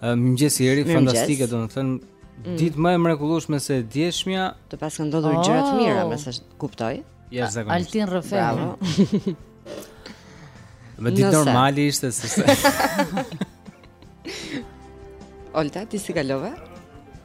Mëngjes Jeri,, fantastike domethënë. Mm. Ditë më e mrekullueshme se e djeshmja. Të paska ndodhur oh. gjëra të mira, me sa kuptoj. Ja zakonisht. Altin Rrefeu. Më ditë normale ishte se. Olta, ti si kalove?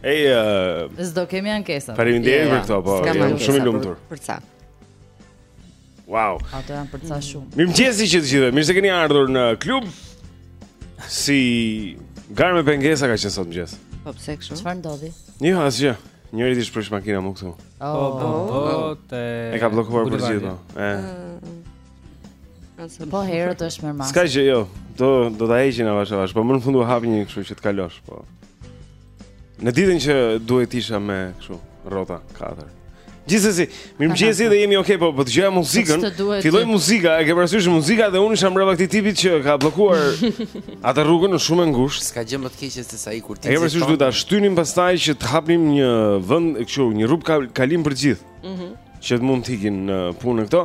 Ej, uh, s'do kemi ankesa. Faleminderit për këto, po. Jam shumë i lumtur. Për ça? Wow. Ato janë për ca shumë. Mirëmëngjesi që të gjithëve. Mirë se keni ardhur në klub. Si garë me pengesa ka qenë sot mëngjes. Po pse kështu? Çfarë ndodhi? Jo, asgjë. Njërit ish prish makina mu këtu. Oh, po, po, po, po, te. E ka bllokuar për të gjithë. Po. Ëh. Po herët është më mas. S'ka gjë jo, do do ta heqin avash avash, po më në fund u hap një kështu që të kalosh, po. Në ditën që duhet isha me kështu rrota 4. Gjithsesi, mirëmëngjesi dhe jemi okay, po po dëgjoja muzikën. Filloi muzika, e ke parasysh muzika dhe unë isha mbrapa këtij tipit që ka bllokuar atë rrugën shumë të ngushtë. S'ka gjë më të keqe sesa ajo kur ti. E ke parasysh duhet ta shtynim pastaj që të hapnim një vend kështu, një rrugë kalimi për të gjithë. Mhm. Që të mund të ikin në punë këto.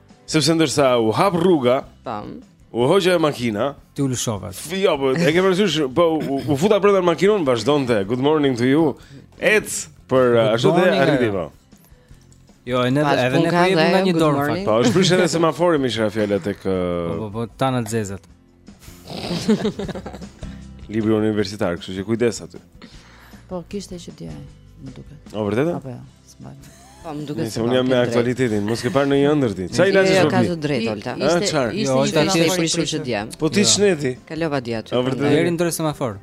Sepse ndërsa u hap rruga, tam. U hoq ajo makina, ti u lëshove. Jo, po e ke parasysh, po u, u futa brenda në makinë, vazhdonte. Good morning to you. Ec për ashtu të arriti po. Jo, e ne edhe ne kemi nga një dorë fakt. Po, është prish edhe semafori meqë ra fjala tek Po, po, po, tanat zezat. Libri universitar, kështu që kujdes aty. Po kishte që dje ai, më duket. O vërtetë? Apo jo, s'mbaj. Po më duket se unë jam me aktualitetin, mos ke parë ndonjë ëndërr ti. Çaj jo, ilaçi jo, shopi. Ka të drejtë Olta. Ishte ishte një jo, ishte i prishur që dje. Po ti çneti. Jo. Kalova dje aty. O vërtetë. Deri ndër semafor.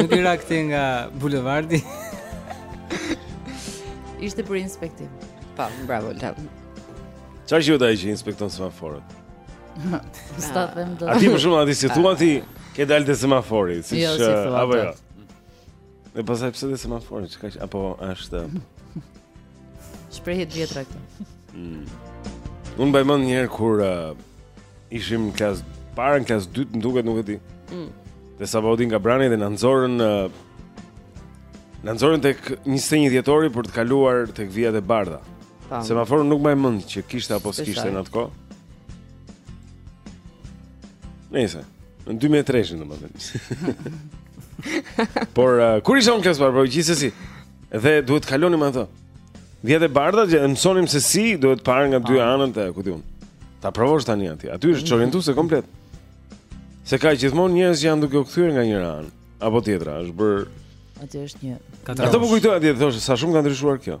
Nuk i rakte nga bulevardi. Ishte për inspektim. Po, bravo Olta. Çfarë je ti që inspekton semaforët? S'ta them do. Ati për shumë, ati si thua ti ke dalë te semafori, si jo, si thua, apo jo. E pastaj pse te semafori, çka apo është Shprehje të vjetra këto. Mm. Unë mbaj mend një herë kur uh, ishim në klasë të parë, në klasë të 2, më duket nuk e di. Mm. Dhe sapo udin nga brani dhe na nxorën në uh, na nxorën tek 21 Dhjetori për të kaluar tek vijat e bardha. Semafor nuk mbaj mend që kishte apo s'kishte në atë kohë Nejse, në 2003 domethënë Por, uh, kur isha unë klasë të parë, por gjithsesi Dhe duhet të kalonim ato vijat e bardha që mësonim se si duhet parë nga dy ah. anët e ku di unë Ta provosh tani aty, aty është çorientuese komplet Se ka gjithmonë njerëz që janë duke u kthyer nga njëra anë Apo tjetra, është bërë Aty është një Ato po kujtoj edhe thosha, sa shumë ka ndryshuar kjo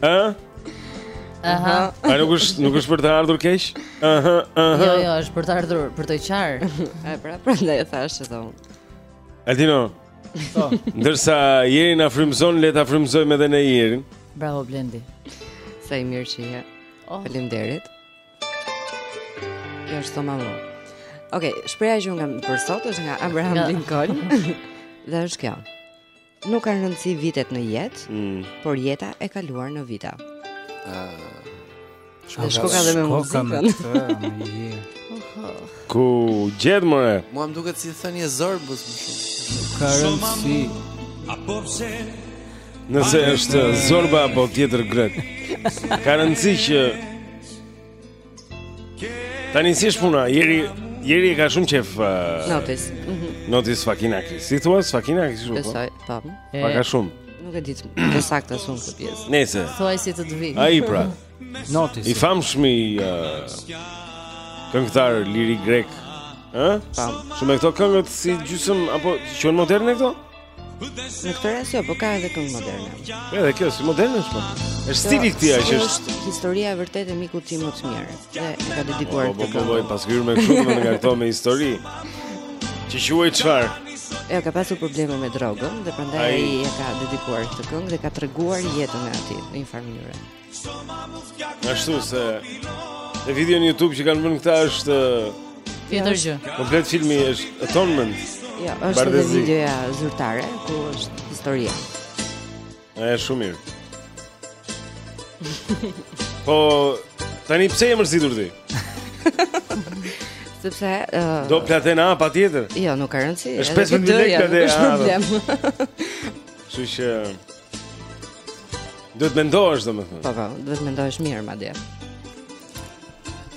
Ë? Aha. Ai nuk është nuk është për të ardhur keq? Aha, aha. Jo, jo, është për të ardhur për të qarë. Ai pra, prandaj e thashë edhe unë. Altino. Po. Ndërsa Jeri na frymëzon, le ta frymëzojmë edhe ne Jerin. Bravo Blendi. Sa i mirë që je. Oh. Faleminderit. Kjo është toma më. Okej, okay, shprehja që unë kam për sot është nga Abraham Lincoln. Dhe është kjo. Nuk kanë rëndësi vitet në jetë, mm. por jeta e kaluar në vite. Uh, shkoka, shkoka dhe me muzikën. Ku e gjete more? Mua më duket si thënie e Zorbës më shumë. Nuk ka rëndësi. Apo pse? Nëse është Zorba apo tjetër grek. Ka rëndësi që Tani si është puna? Jeri Jeri e ka shumë qef uh, Notis. Mhm. Notis Sfakianakis. Si thua Sfakianakis ju? Po? Besoj, po. Pa ka shumë. Nuk e di të saktë shumë këtë pjesë. Nëse. Thuaj si të të vijë. Ai pra. Notis. I famshmi uh, këngëtar lirik grek. Ë? Pam. Shumë këto këngët si gjysmë apo qen moderne këto? Në këtë rast jo, po ka edhe këngë moderne. Edhe kjo si moderne është. Po. Është stili i tij që është historia e vërtetë e mikut të tij më të mirë. Dhe e ka dedikuar po, këtë. Po po po, pas hyrë me këtu me nga këto me histori. Që quaj çfarë? Ja ka pasur probleme me drogën dhe prandaj ai e ka dedikuar këtë këngë dhe ka treguar jetën e atij në një farë mënyre. Ashtu se e video në YouTube që kanë vënë këta është tjetër gjë. Komplet filmi është Atonement. Jo, ja, është dhe videoja zyrtare ku është historia. Është shumë mirë. Po tani pse je mërzitur ti? Sepse uh, do platenë A patjetër. Jo, nuk ka rëndësi. Është 15 platen A. Është problem. Kështu që Duhet të mendosh domethënë. Po po, duhet të mendosh mirë madje.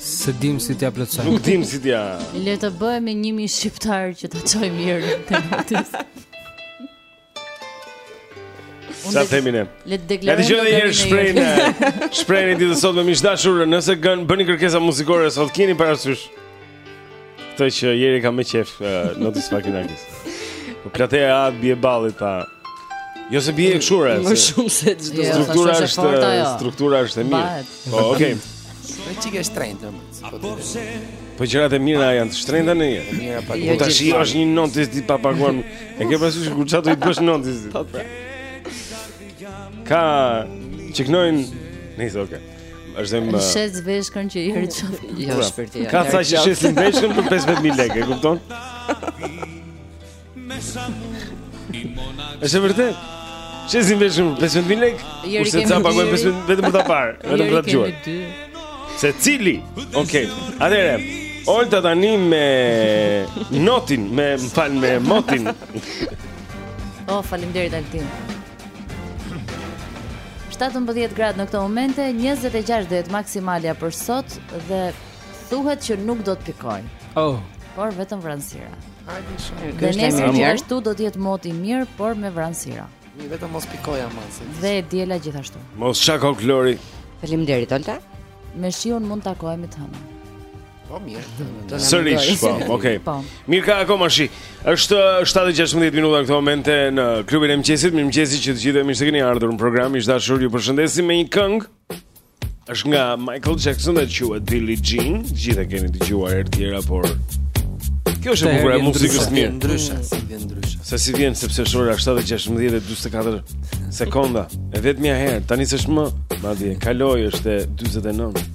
S'e dimë si t'ia plotësoj Nuk dimë si t'ia Le të bëhemi një mijë shqiptarë që ta çojmë Jerin te Notis Sa të themi ne Le të deklarojmë të themi ne Këtë shprehjen Shprehjen e ditës sot miq të dashur Nëse gënë bëni kërkesa muzikore Sot kini parasysh Këtë që Jeri ka me qef uh, Notis Sfakianakis Po platea A të bie balit ta Jo se bie e këshure Më shumë se të jo, Struktura është jo. Struktura është e mirë Po okej Po çikë e shtrenjtë Po gjërat e mira janë të shtrenjta në jetë E mira po tashi është një non të zdi pa paguar E ke pasu që kur qatë i bësh non të zdi po, pra. Ka Qiknojnë Nisë okej Është zem uh, shes veshkën që i herë. Jo, pra, për ti. Ka sa që shesin veshkën për 15000 lekë, e kupton? Është vërtet. Shesin veshkën për 15000 lekë. Kurse ca paguajnë 5000 vetëm për ta parë, vetëm për ta dëgjuar. Se cili? Okej. Okay. Atëherë, Olta tani me notin, më fal me motin. Oh, faleminderit Altin. 17 gradë në këto momente, 26 do jetë maksimalja për sot dhe thuhet që nuk do të pikojë. Oh, por vetëm vranësira. Hajde shumë. Dhe nesër gjithashtu do të jetë mot i mirë, por me vranësira. Një vetëm mos piko aman se. Dhe e diela gjithashtu. Mos shako Klori. Faleminderit Olta. Me shiun mund të takohemi të hënën. Po mirë. Sërish, po, okay. Po. Mirë ka akoma shi. Është 7:16 minuta në këto momente në klubin e mëngjesit. Mirëmëngjes që të gjithëve mirë se keni ardhur në program. Miq të dashur ju përshëndesim me një këngë. Është nga Michael Jackson dhe quhet Billie Jean. Të gjithë e keni dëgjuar herë të tjera, por Kjo është e bukura e muzikës së mirë. Ndryshe, si vjen ndryshe. Se si vjen sepse është ora 7:16:44 sekonda. E vetmja herë, tani s'është më, madje kaloi është 49.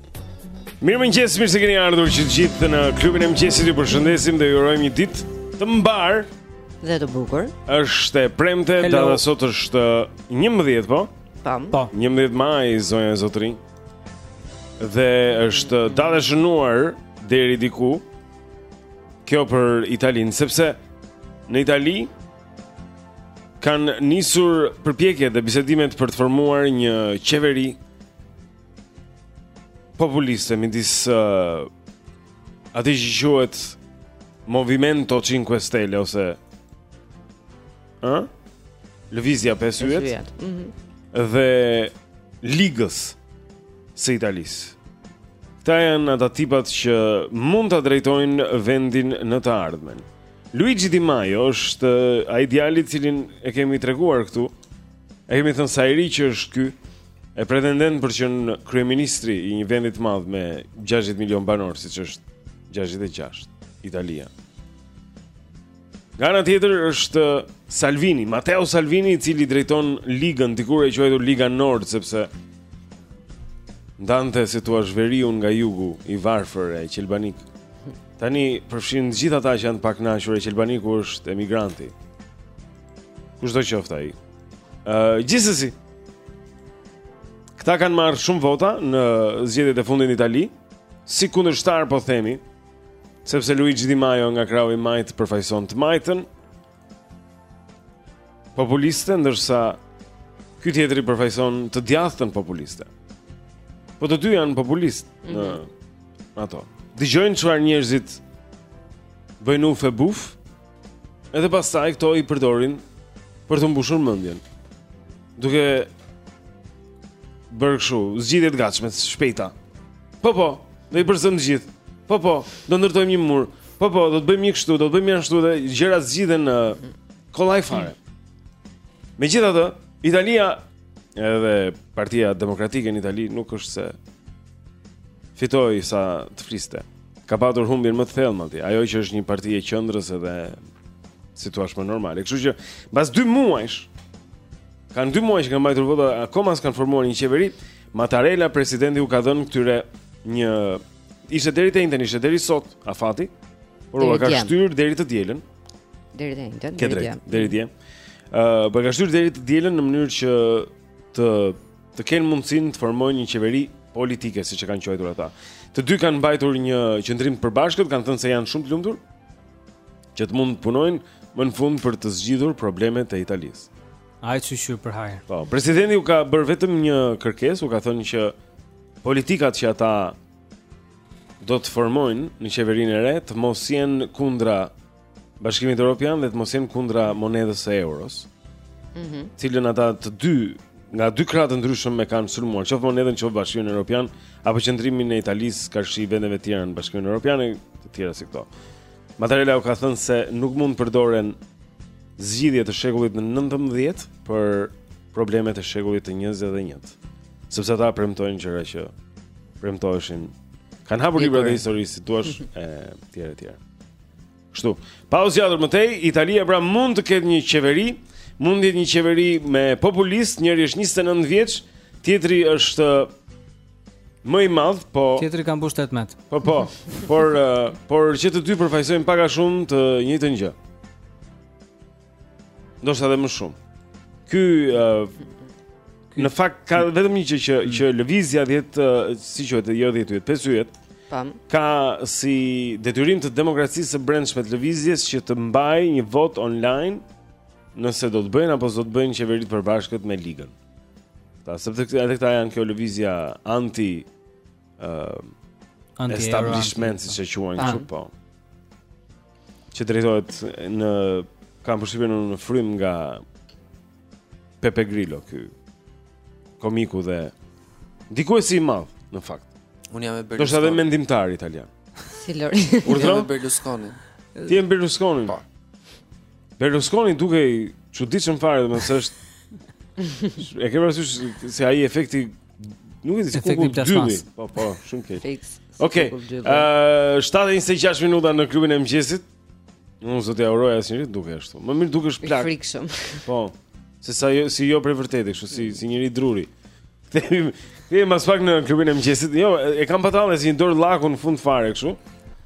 Mirëmëngjes, mirë se keni ardhur që të gjithë në klubin e mëngjesit Ju përshëndesim dhe ju urojmë një ditë të mbarë Dhe të bukur është e premte, data sot është njëmbëdhjetë, po? Tam po. Njëmbëdhjetë maj zonja e zotërinj Dhe është datë e shënuar deri diku Kjo për Italinë, sepse në Itali kanë nisur përpjekje dhe bisedimet për të formuar një qeveri populiste midis uh, atij që quhet Movimento 5 Stelle ose ë Lëvizja 5 yjet. Ëh. Mm dhe Ligës së Italisë. Këta janë ata tipat që mund ta drejtojnë vendin në të ardhmen. Luigi Di Maio është ai djali të cilin e kemi treguar këtu. E kemi thënë sa i ri që është ky E pretendent për të qenë kryeministri i një vendi të madh me 60 milion banorë, siç është 66, Italia. Nga ana tjetër është Salvini, Matteo Salvini, i cili drejton ligën, dikur e quajtur Liga Nord, sepse ndante si të thuash veriun nga jugu, i varfër e qelbanik. Tani përfshin të gjithë ata që janë të pakënaqur e qelbaniku është emigranti. Kushdo qoftë ai. Uh, gjithsesi. Këta kanë marrë shumë vota në zgjedhjet e fundit në Itali, si kundërshtar po themi, sepse Luigi Di Maio nga krahu i majtë përfaqëson të majtën populiste, ndërsa ky tjetri përfaqëson të djathtën populiste. Po të dy janë populistë mm -hmm. në mhm. ato. Dëgjojnë çfarë njerëzit bëjnë uf e buf. Edhe pastaj këto i përdorin për t'u mbushur mendjen. Duke bërë kështu, zgjidhje të gatshme, të shpejta. Po po, do i përzëmë të gjithë. Po po, do ndërtojmë një mur. Po po, do të bëjmë një kështu, do të bëjmë një ashtu dhe gjërat zgjidhen kollaj fare. Megjithatë, Italia edhe Partia Demokratike në Itali nuk është se fitoi sa të fliste. Ka patur humbjen më të thellë madje. Ajo që është një parti e qendrës edhe si thua më normale. Kështu që mbas 2 muajsh kanë 2 muaj që kanë mbajtur vota, akoma s'kanë formuar një qeveri. Matarela presidenti u ka dhënë këtyre një ishte deri të enjten, ishte deri sot afati. Por ua ka shtyrë deri të dielën. Deri të enjten, deri dje. Deri dje. Ëh, ua ka shtyrë deri të dielën në mënyrë që të të kenë mundësinë të formojnë një qeveri politike, siç e kanë quajtur ata. Të dy kanë mbajtur një qëndrim të përbashkët, kanë thënë se janë shumë të lumtur që të mund të punojnë më në fund për të zgjidhur problemet e Italisë. U qoftë për hajër. Po, presidenti u ka bërë vetëm një kërkesë, u ka thënë që politikat që ata do të formojnë në qeverinë e re të mos jenë kundra Bashkimit Europian dhe të mos jenë kundra monedhës së euros. Mhm. Të cilën ata të dy nga dy krahë të ndryshëm e kanë sulmuar, qoftë monedhën, qoftë Bashkimin Europian apo qëndrimin e Italisë karshi vendeve të tjera në Bashkimin Europian e të tjera si këto. Matarela u ka thënë se nuk mund të përdoren zgjidhje të shekullit të 19 për problemet e shekullit të 21. Sepse ata premtojnë gjëra që premtoheshin kanë hapur libra të historisë, si thua, e tjera e tjera. Kështu. Pa u zgjatur më tej, Italia pra mund të ketë një qeveri, mund të jetë një qeveri me populistë, njëri është 29 vjeç, tjetri është më i madh, po Tjetri ka mbush 18. Po po. Por uh, por që të dy përfaqësojnë pak a shumë të njëjtën gjë. Ndoshta edhe më shumë. Ky uh, në fakt ka vetëm një gjë që mm. që lëvizja 10 uh, si quhet, jo 10 yjet, 5 yjet. Tam. Ka si detyrim të demokracisë së brendshme të lëvizjes që të mbajë një votë online nëse do të bëjnë apo s'do të bëjnë qeveri të përbashkët me ligën. Ta sepse këta edhe këta janë kjo lëvizja anti uh, anti establishment siç e quajnë kështu po. që drejtohet kam përshtypjen në frymë nga Beppe Grillo ky komiku dhe dikuesi i madh në fakt. Unë jam me Berlusconin. Do të thosha dhe mendimtar italian. Si Lori. Unë jam me Berlusconin. Ti je me Berlusconin. Po. Berlusconi dukej i çuditshëm fare, domethënë se është e ke parasysh se ai efekti Nuk e di si kokë dylli. Po, po, shumë keq. Fiks. Okej. Ë, 7 e 26 minuta në klubin e mëngjesit. Unë s'do t'ia uroja njeriu të dukej ashtu. Më mirë dukesh plak. I frikshëm. Po. Se sa jo, si jo për vërtetë, kështu si si njeri druri. Kthehemi, kthehemi pas pak në klubin e mëngjesit. Jo, e kam pa tallje si një dorë llaku në fund fare kështu.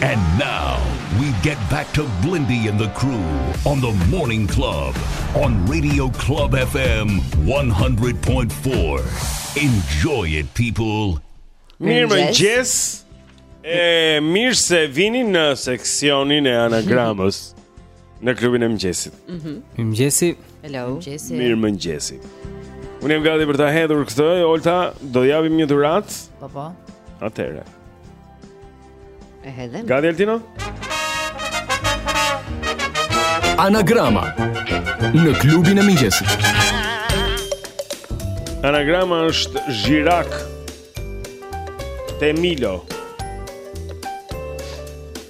And now we get back to Blendi and the crew on the Morning Club on Radio Club FM 100.4. Enjoy it people. Mirëmëngjes e mirë se vini në seksionin e anagramës Në klubin e mëngjesit. Mhm. Mëngjesi. Hello. Mëngjesi. Mirëmëngjesi. Unë jam gati për ta hedhur këtë, Olta, do japim një dhuratë. Po po. Atëherë. E hedhim. Gati Altino? Anagrama në klubin e mëngjesit. Anagrama është Zhirak Temilo.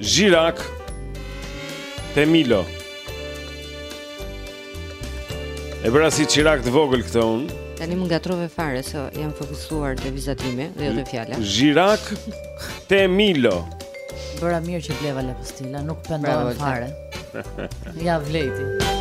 Zhirak Temilo E bëra Shirak të vogël këtë unë Tani më ngatërrove fare se jam fokusuar te vizatimi dhe jo te fjala Zhirak Temilo Bëra mirë që bleva lapustila, nuk pendohem fare Ia vlejti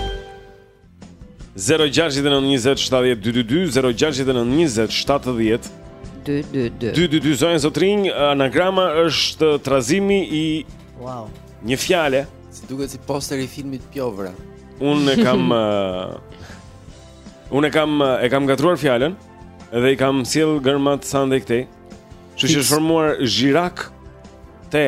0-6-9-20-7-12-2 Zonja zotërinj, anagrama është trazimi i wow. një fjale Si duket si poster i filmit Piovra Unë e kam uh, Unë e kam, uh, e kam gatruar fjalën Dhe i kam sjellë gërmat sa andej këtej Që që është formuar Zhirak Te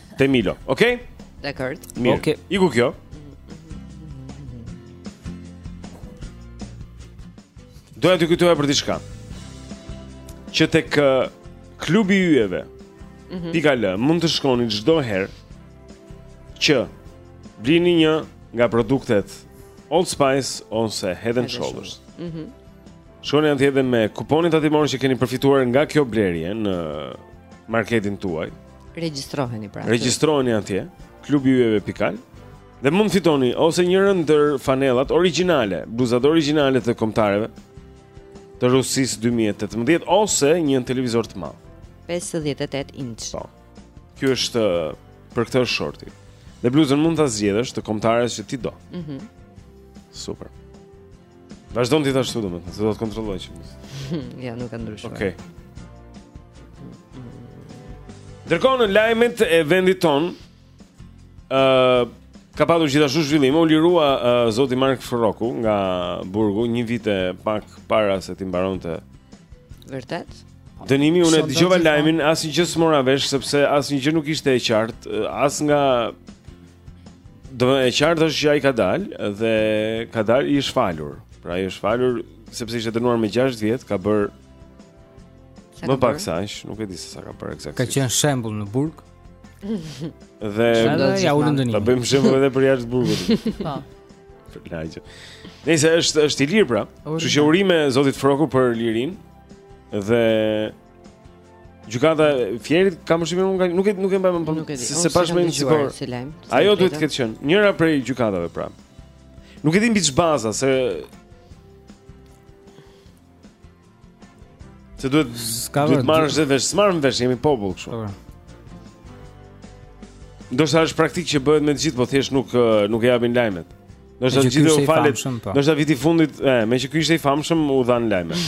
Temilo, okay? Dakord. Mirë. Okay. Iku kjo. Doja t'ju kujtoja për diçka. Që tek klubi i yjeve. Mhm. Pika AL, mund të shkoni çdo herë që blini një nga produktet Old Spice ose Head and Shoulders. Mhm. Shkoni atje edhe me kuponin tatimor që keni përfituar nga kjo blerje në marketin tuaj. Regjistroheni pra. Regjistroheni atje, klubi yjeve Epikal. Dhe mund fitoni ose njërën ndër fanellat origjinale, bluzat origjinale të kombëtareve të Rusisë 2018 ose një televizor të madh. 58 inç. Po. Ky është për këtë është shorti. Dhe bluzën mund ta zgjedhësh të kombëtares që ti do. Mhm. Mm Super. Vazhdon ti ashtu domethënë, se do të kontrolloj që. ja, nuk ka ndryshuar. Okej. Okay. Ndërkohë në lajmet e vendit tonë, uh, ka patur gjithashtu zhvillime, u lirua uh, zoti Mark Frroku nga burgu një vit e pak para se t'i mbaronte... Vërtet? Dënimi, unë e dëgjova lajmin, asnjë gjë s'mora vesh, sepse asnjë gjë nuk ishte e qartë, as nga Do e qartë është që ai ka dalë dhe ka dalë, është falur. Pra ai është falur sepse ishte dënuar me 6 vjet, ka bërë më pak sa ish, nuk e di se sa ka bër eksaktisht. Ka qenë shembull në burg. Dhe ia ulën dënimin. Ta bëjmë shembull edhe për jashtë burgut. Po. Për lagje. Nëse është është i lirë pra. Kështu që urime zotit Frroku për lirinë dhe Gjykata e Fierit ka mëshirë unë nuk e nuk e mbaj më po se s'e pashë më sikur. Ajo duhet të ketë qenë njëra prej gjykatave pra. Nuk e di mbi ç'baza se Se duhet të duhet ta marrësh dhe vesh, s'marrim vesh, jemi popull kështu. Po, po. Do të thotë është praktikë që bëhet me të gjithë, po thjesht nuk nuk e japin lajmet. Do të thotë të gjithë u falet. Po. Do të viti i fundit, e, meqë ky ishte i famshëm u dha në lajme.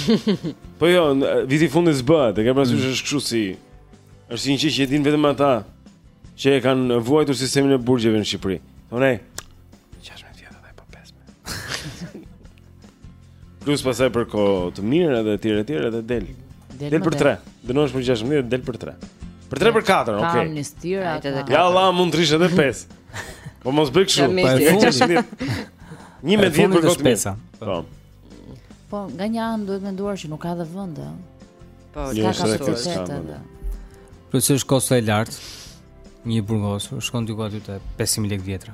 po jo, viti i fundit s'bëhet, e ke parasysh mm. është kështu si është një gjë që e dinë vetëm ata që e kanë vuajtur sistemin e burgjeve në Shqipëri. Thonë, çfarë më thjet atë po pesë. Plus pastaj për kohë të mirë edhe tjerë e tjerë edhe del Del, del për tre Dënohesh për 6 del për tre Për tre për katër, okej Ka amnistira Hajde dhe katër Jalla mund të rrish edhe pesë Po mos bëj shumë Për e fundi Një me dhjetë për kohë të mirë Po Po, nga një anë duhet menduar që nuk ka dhe vend Po, jo, ka ka për të setë Plus është kosto e lartë Një i burgosur, shkon diku aty te 5.000 lekë të vjetra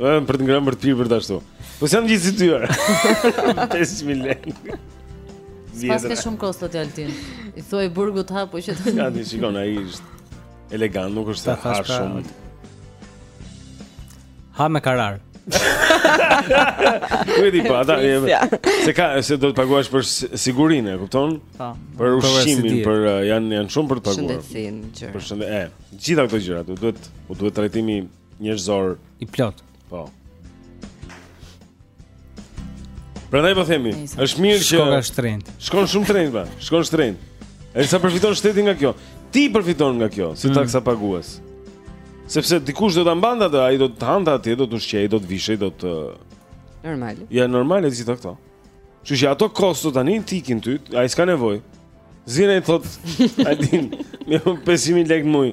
Ëh, për të ngrënë për të pirë për ashtu. Po s'janë gjithë si ty. 5000 lekë. Po s'ka shumë kosto ti Altin. I thuaj burgut ha, po që të. Ja ti shikon ai është elegant, nuk është se ha shumë. Ha me karar. Ku e di pa, po, ata se ka se duhet të paguash për sigurinë, e kupton? Po. Për ushqimin, për uh, janë janë shumë për të paguar. Shëndetësinë, gjëra. Për shëndet, e, gjitha këto gjëra, do duhet u duhet trajtimi njerëzor i plot. Po. Prandaj po themi, është mirë që shkon shtrenjt. Shkon shumë shtrenjt, pra. Shkon shtrenjt. Ai sa përfiton shteti nga kjo. Ti përfiton nga kjo, si mm. taksapagues. Sepse dikush do ta mbante atë, ai do të hante atje, do të ushqej, do të vishej, do të Normal. Ja normal e gjitha këto. Që që ato kosto tani t'i kthen ty, ai s'ka nevojë. Zina i thot, a e di, më jep 5000 lekë në muaj.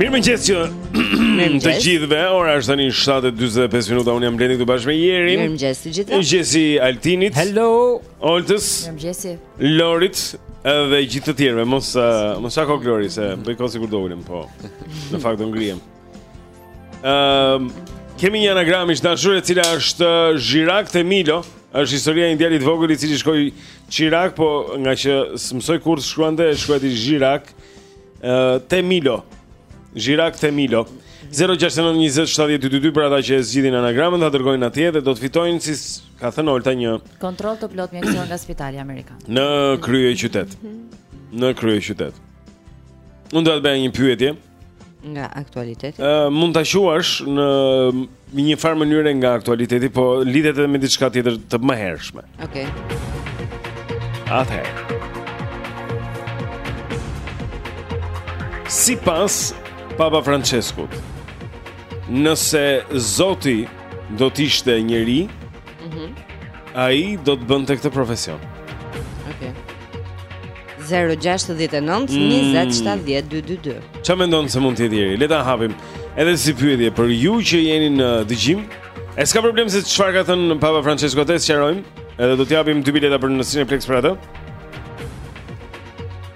Mirëmëngjes të gjithëve, ora është tani 7.45 minuta, unë jam Blendi këtu bashkë me Jerin Mirëmëngjes të gjithëve Mirëmëngjes Altinit Hello Oltës Mirëmëngjes Lorit Dhe gjithë të tjerëve, mos, uh, mos shako klori se bëj kohë sikur do ulem, po Në fakt do ngrihem uh, Kemi një anagramë miq të dashur e cila është Zhirak uh, te Milo është historia e një djali të vogël i cili shkoi Chirac, po ngaqë s'mësoi kurrë të shkruante shkruajti Zhirak, uh, te Milo. Zhirak te Milo. 0692070222 për ata që e zgjidhin anagramën ta dërgojnë atje dhe do të fitojnë si ka thënë Olta një kontroll të plotë mjekësor nga Spitali Amerikan. Në kryeqytet. Në kryeqytet. Unë do të bëj një pyetje. Mm nga aktualiteti. Ë mund ta quash në njëfarë mënyre nga aktualiteti, po lidhet edhe me diçka tjetër të mëhershme. Okej. Atëherë. Sipas Papa Franceskut, nëse Zoti do të ishte njeri, mm -hmm. ai do të bënte këtë profesion. Okay. 0-6-9-20-70-22-2 Ça mendon se mund të jetë Jeri? Le ta hapim edhe si pyetje për ju që jeni në dëgjim E s'ka problem se çfarë ka thënë Papa Francesco atë e sqarojmë Edhe do t'i japim dy bileta për në Cineplex për atë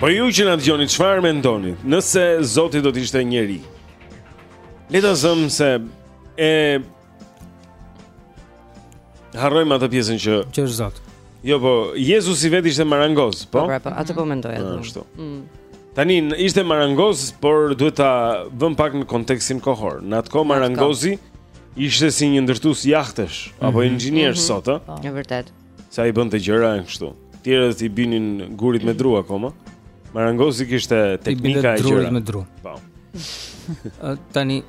Po ju që na dëgjoni çfarë mendoni Nëse Zoti do t'ishte njeri Le ta zëmë se E Harrojmë atë pjesën që që është Zot. Jo, po Jezusi vetë ishte marangoz, po? Po, pra, po, atë po mendoj atë. Ashtu. Mm. Tani ishte marangoz, por duhet ta vëmë pak në kontekstin kohor. Në atë kohë marangozi ishte si një ndërtues jahtash apo mhm. inxhinier mhm. sot, ëh? Po. Është vërtet. Se ai bënte gjëra janë kështu. Tjerët i binin gurit me dru akoma. Marangozi kishte teknika e gjëra. me dru. Po. Tani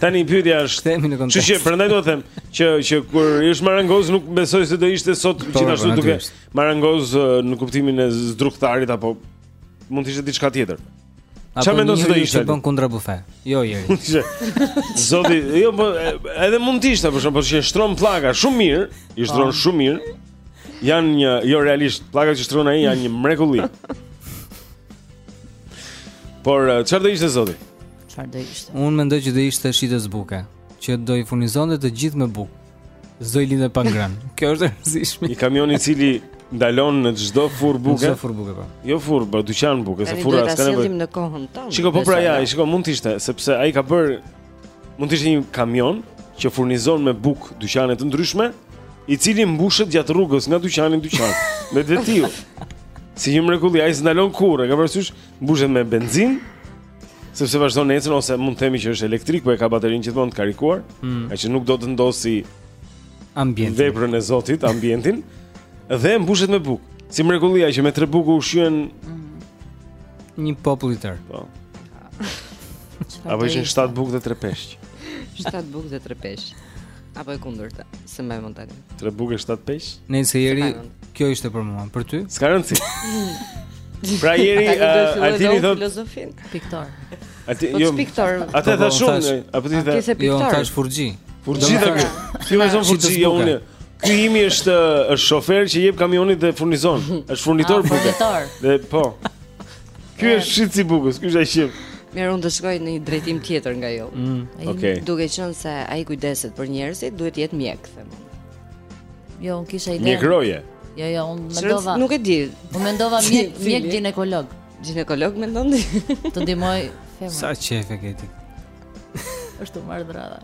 Tani pyetja është ta vëmë në kontekst. Që prandaj do ta them që që kur ishte marangoz nuk besoj se do ishte sot po, gjithashtu po, duke marangoz në kuptimin e zdrukthtarit apo mund të ishte diçka tjetër. Çfarë mendon se do ishte? Bën kundra bufe. Jo ieri. Zoti, jo po edhe mund të ishte, por shumë, po që shtron pllaka shumë mirë, i shtron po. shumë mirë. Janë një jo realisht, pllakat që shtron ai janë një mrekulli. Por eh, çfarë do ishte zoti? Çfarë do ishte? Unë mendoj që do ishte shitës buke, që do i furnizonte të gjithë me bukë. S'do i lintë pa ngrënë. Kjo është e rëndësishme. Një kamion i cili ndalon në çdo furrë buke. Çdo furrë buke po. Jo furrë, po dyqan buke, se furra s'ka nevojë. Ne në kohën tonë. Shiko po pra ja, shiko mund të ishte, sepse ai ka bërë mund të ishte një kamion që furnizon me bukë dyqane të ndryshme, i cili mbushet gjatë rrugës nga dyqani në dyqan. Vetvetiu. Si një mrekulli, ai s'ndalon kurrë, ke parasysh mbushet me benzinë Sepse vazhdon ecën ose mund të themi që është elektrik, po e ka baterinë gjithmonë të karikuar, mm. që nuk do të ndosi ambientin. Veprën e Zotit, ambientin dhe mbushet me bukë. Si mrekullia që me tre bukë ushqehen mm. një popull i tërë. Po. Apo ishin 7 bukë dhe 3 peshq. 7 bukë dhe 3 peshq. Apo e kundërta, s'e mbaj mend tani. Tre bukë shtatë peshq? Nëse jeri, kjo ishte për mua, për ty? S'ka rëndësi. Pra jeri, a ti më thon filozofin? Piktor. A ti po jo. Piktor. A ti thashë shumë, apo ti the? Jo, thashë furrxhi. Furrxhi tha ky. Ti më thua furrxhi jo unë. Ky imi është është shofer që i jep kamionit dhe furnizon. Është furnitor ah, buke. Dhe po. Ky është shitësi i bukës, ky është ai shit. Mirë, unë të shkoj në një drejtim tjetër nga ju. Mm, Okej. Okay. Duke qenë se ai kujdeset për njerëzit, duhet të jetë mjek, them. Jo, unë kisha ide. Mjek roje. Jo, jo, unë mendova. Nuk e di. Unë mendova mjek, mjek ginekolog. Ginekolog mendon ti? Të ndihmojë femrën. Sa qejf e ke ti? Është u marr drada.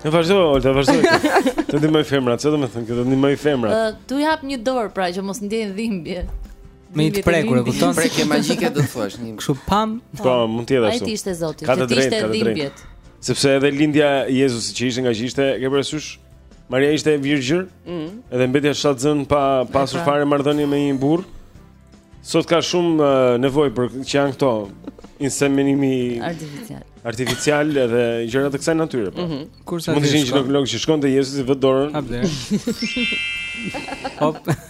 Hë vazhdo, Olta, vazhdo. Të ndihmojë femrat, çfarë do të thotë? Të ndihmojë femrat. T'u japë një dorë pra që mos ndjejnë dhimbje. Me një të prekur, e kupton? Prekje magjike do të thuash një. Kështu pam. Po, po mund të jetë ashtu. Ai ishte Zoti, që t'i hiqte dhimbjet. Sepse edhe lindja e Jezusit që ishte nga që ishte, ke parasysh Maria ishte e virgjër? Mhm. Edhe mbeti shtatzënë pa pasur fare marrëdhënie me një burr. Sot ka shumë uh, nevojë për ç'janë këto inseminimi artificial. Artificial edhe gjëra të kësaj natyre, po. Mm -hmm. Kurse mund të ishin gjëra që shkon te Jezusi vë dorën. Hop.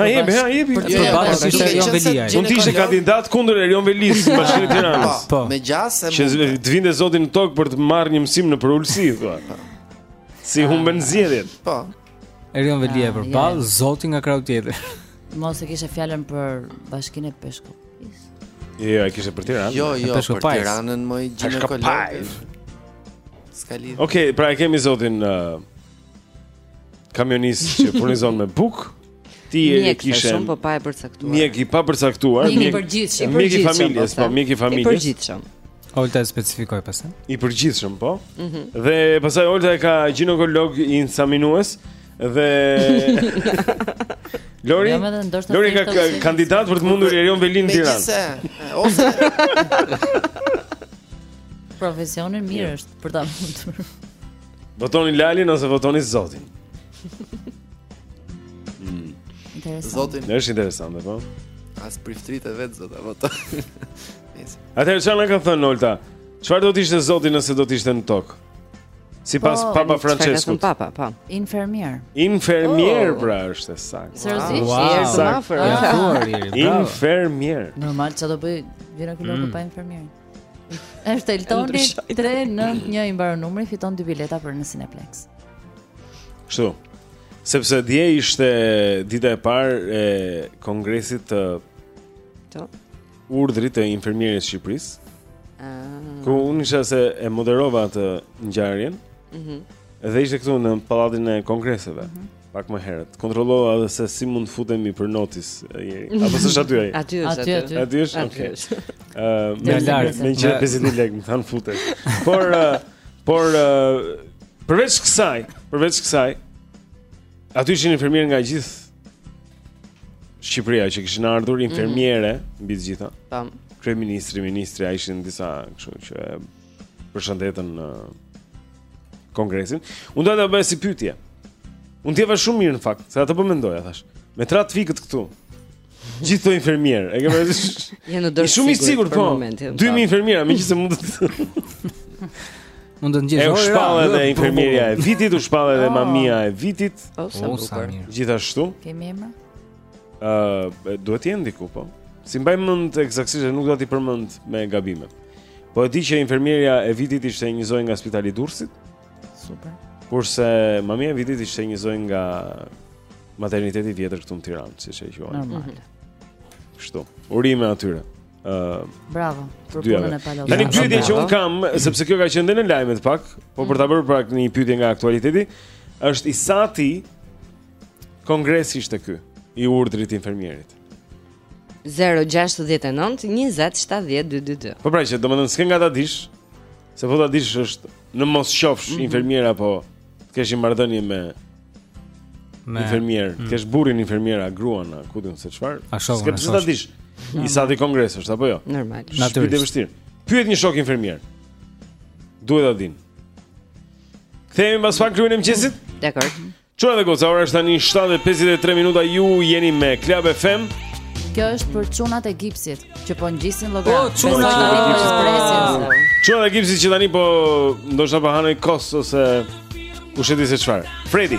Ha jep, ha jep. Për të bërë si Erion Veliaj. Mund të ishte kandidat kundër Erion Velisë në Bashkinë e Tiranës. Po. Me gjasë e mund. Që të vinte zoti në tokë për të marrë një mësim në përulësi, thua. Si humben zgjedhjet. Po. Erion Veliaj ah, përballë, zoti nga krahu tjetër. Mos e kishe fjalën për Bashkinë e Peshkopisë. Jo, e kishe për Tiranën. Jo, jo, për Tiranën me gjinekolog. S'ka lidhje. Okej, pra e kemi zotin uh, kamionist që furnizon me bukë. Ti e kishe mjek shumë po e papërcaktuar. Mjek i papërcaktuar, mjek i përgjithshëm, mjek i familjes, po mjek i familjes. I përgjithshëm. Olta e specifikoi pastaj. I përgjithshëm, po. Mm -hmm. Dhe pastaj Olta e ka gjinekolog inseminues dhe Lori, jo, Lori ka kandidat për të mundur Erion Velinë në Tiranë Ose Profesionin mirë është për ta mundur Votoni Lalin ose votoni Zotin. Mm. Interesant. Zotin. Është interesante, po. As priftërit e vet s'do ta votojnë. Nice. Atëherë ça na ka thënë Olta. Çfarë do të ishte Zoti nëse do të ishte në tokë? Sipas po, Papa Franceskut. Papa, po. Infermier. Infermier oh. pra është saktë. Seriozisht, wow. je shumë afër. Ja, Infermier. Normal çfarë do bëj? Vjen aty mm. pa infermier. Është Eltoni 391 i mbaron numri, fiton dy bileta për në Cineplex. Kështu. Sepse dje ishte dita e parë e kongresit të të urdhrit të infermierit të Shqipërisë. Ëh. Ah. Ku unë isha se e moderova atë ngjarjen. Mhm. Mm dhe ishte këtu në pallatin e kongreseve. Mhm. Mm Pak më herët. Kontrollova edhe se si mund të futemi për notis. Apo s'është aty ai? Aty është aty. Aty, aty. është. Okej. Ë, me lekë, me pesëdhjetë lekë, më thanë futesh. Por por përveç kësaj, përveç kësaj, aty ishin infermierë nga gjithë Shqipëria që kishin ardhur mhm. infermiere mbi të gjitha. Tam. Kryeministri, ministri, ai ishin disa, kështu që përshëndetën uh, kongresin. Unë do ta bëj si pyetje. U ndjeva shumë mirë në fakt, se atë po mendoja thashë. Me t'ra të fikët këtu. Gjithë ato infermiere, e ke parasysh? Je në dorë. Shumë i sigurt po. 2000 po. infermiere, megjithëse mund të Mund të ndjesh. U shpall edhe infermierja e vitit, u shpall edhe oh. mamia e vitit. Oh, sa bukur. Gjithashtu. Kemi emra? Ë, uh, duhet të jenë diku, po. S'i mbaj mend ekzaktësisht, nuk dua t'i përmend me gabime. Po e di që infermierja e vitit ishte një zonjë nga Spitali i Durrësit. Super. Kurse mamia e vitit ishte një zonjë nga materniteti i vjetër këtu në Tiranë, siç e quajnë. Normal. Mhm. Kështu. Mm -hmm. Urime atyre. Ë uh, Bravo për punën e palodhur. Tani pyetja që unë kam, sepse kjo ka qenë në lajme pak, po për ta bërë pak një pyetje nga aktualiteti, është i sati Kongresi ishte ky i urdhrit të infermierit. 069 20 70 222. Po pra që domethënë s'ke nga ta dish se po ta dish është në mos qofsh mm -hmm. infermier apo të kesh marrëdhënie me me infermier, mm. të kesh burrin infermier a gruan, ku diun se çfarë. S'ke pse ta dish. I sati kongres është apo jo? Normal. Natyrisht. Është vështirë. Pyet një shok infermier. Duhet ta din. Kthehemi pas pak te mëngjesit? Dakord. Çuna dhe goca, ora është tani 7:53 minuta. Ju jeni me Club FM. Kjo është për çunat e gipsit që po ngjisin Llogaranë. Po çunat e gipsit presin. Çunat e gipsit që tani po ndoshta po hanë kos ose kush e di se çfarë. Freddy.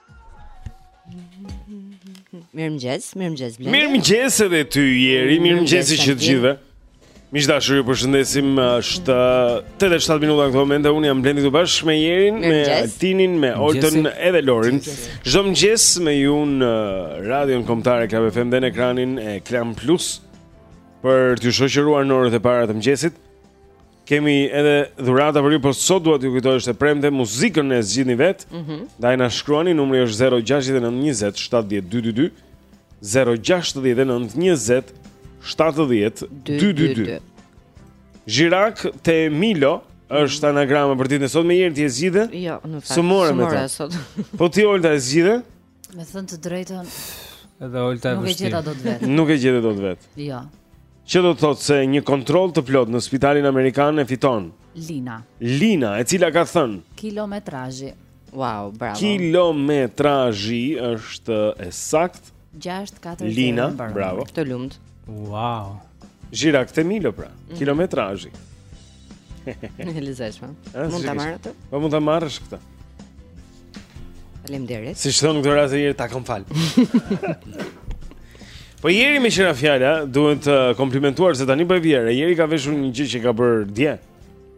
Mirëmëngjes, mirëmëngjes Blendi. Mirëmëngjes edhe ty Jeri, mirëmëngjesi të gjithëve. Miq të dashur, ju përshëndesim. Është 8 e 7 minuta në këto momente. Unë jam Blendi këtu bashkë me Jerin, me Altinin, me Oltën edhe Lorin. Çdo mëngjes me ju në Radion Kombëtare Club FM dhe në ekranin e Klan Plus për t'ju shoqëruar në orët e para të mëngjesit. Kemi edhe dhurata për ju, por sot dua t'ju kujtoj është e premte, muzikën e zgjidhni vet. Mhm. Ndaj na shkruani, numri është 069 20 70 222. 069 20 70 222. Zhirak te Milo është mm. anagrama për ditën e sotme, Jeri ti e zgjidhe? Jo, në fakt. S'u more me të. S'u more sot. po ti Olta e zgjidhe? Me thënë të drejtën. Edhe Olta e vështirë. Nuk e gjete dot vet. Nuk e gjeta dot vet. Jo. Që do të thotë se një kontroll të plot në spitalin amerikan e fiton Lina. Lina, e cila ka thënë kilometrazhi. Wow, bravo. Kilometrazhi është e saktë. 6-4 Lina, bravo. Të lumt. Wow. Zhirak te Milo pra. Mm -hmm. Kilometrazhi. E lezetshme. Mund ta marr atë? Po mund ta marrësh këtë. Faleminderit. Siç thonë këtë rast e jeri ta kam fal. Po jeri meqë ra fjala, duhet të komplimentuar se tani po e vë re. Jeri ka veshur një gjë që ka bër dje.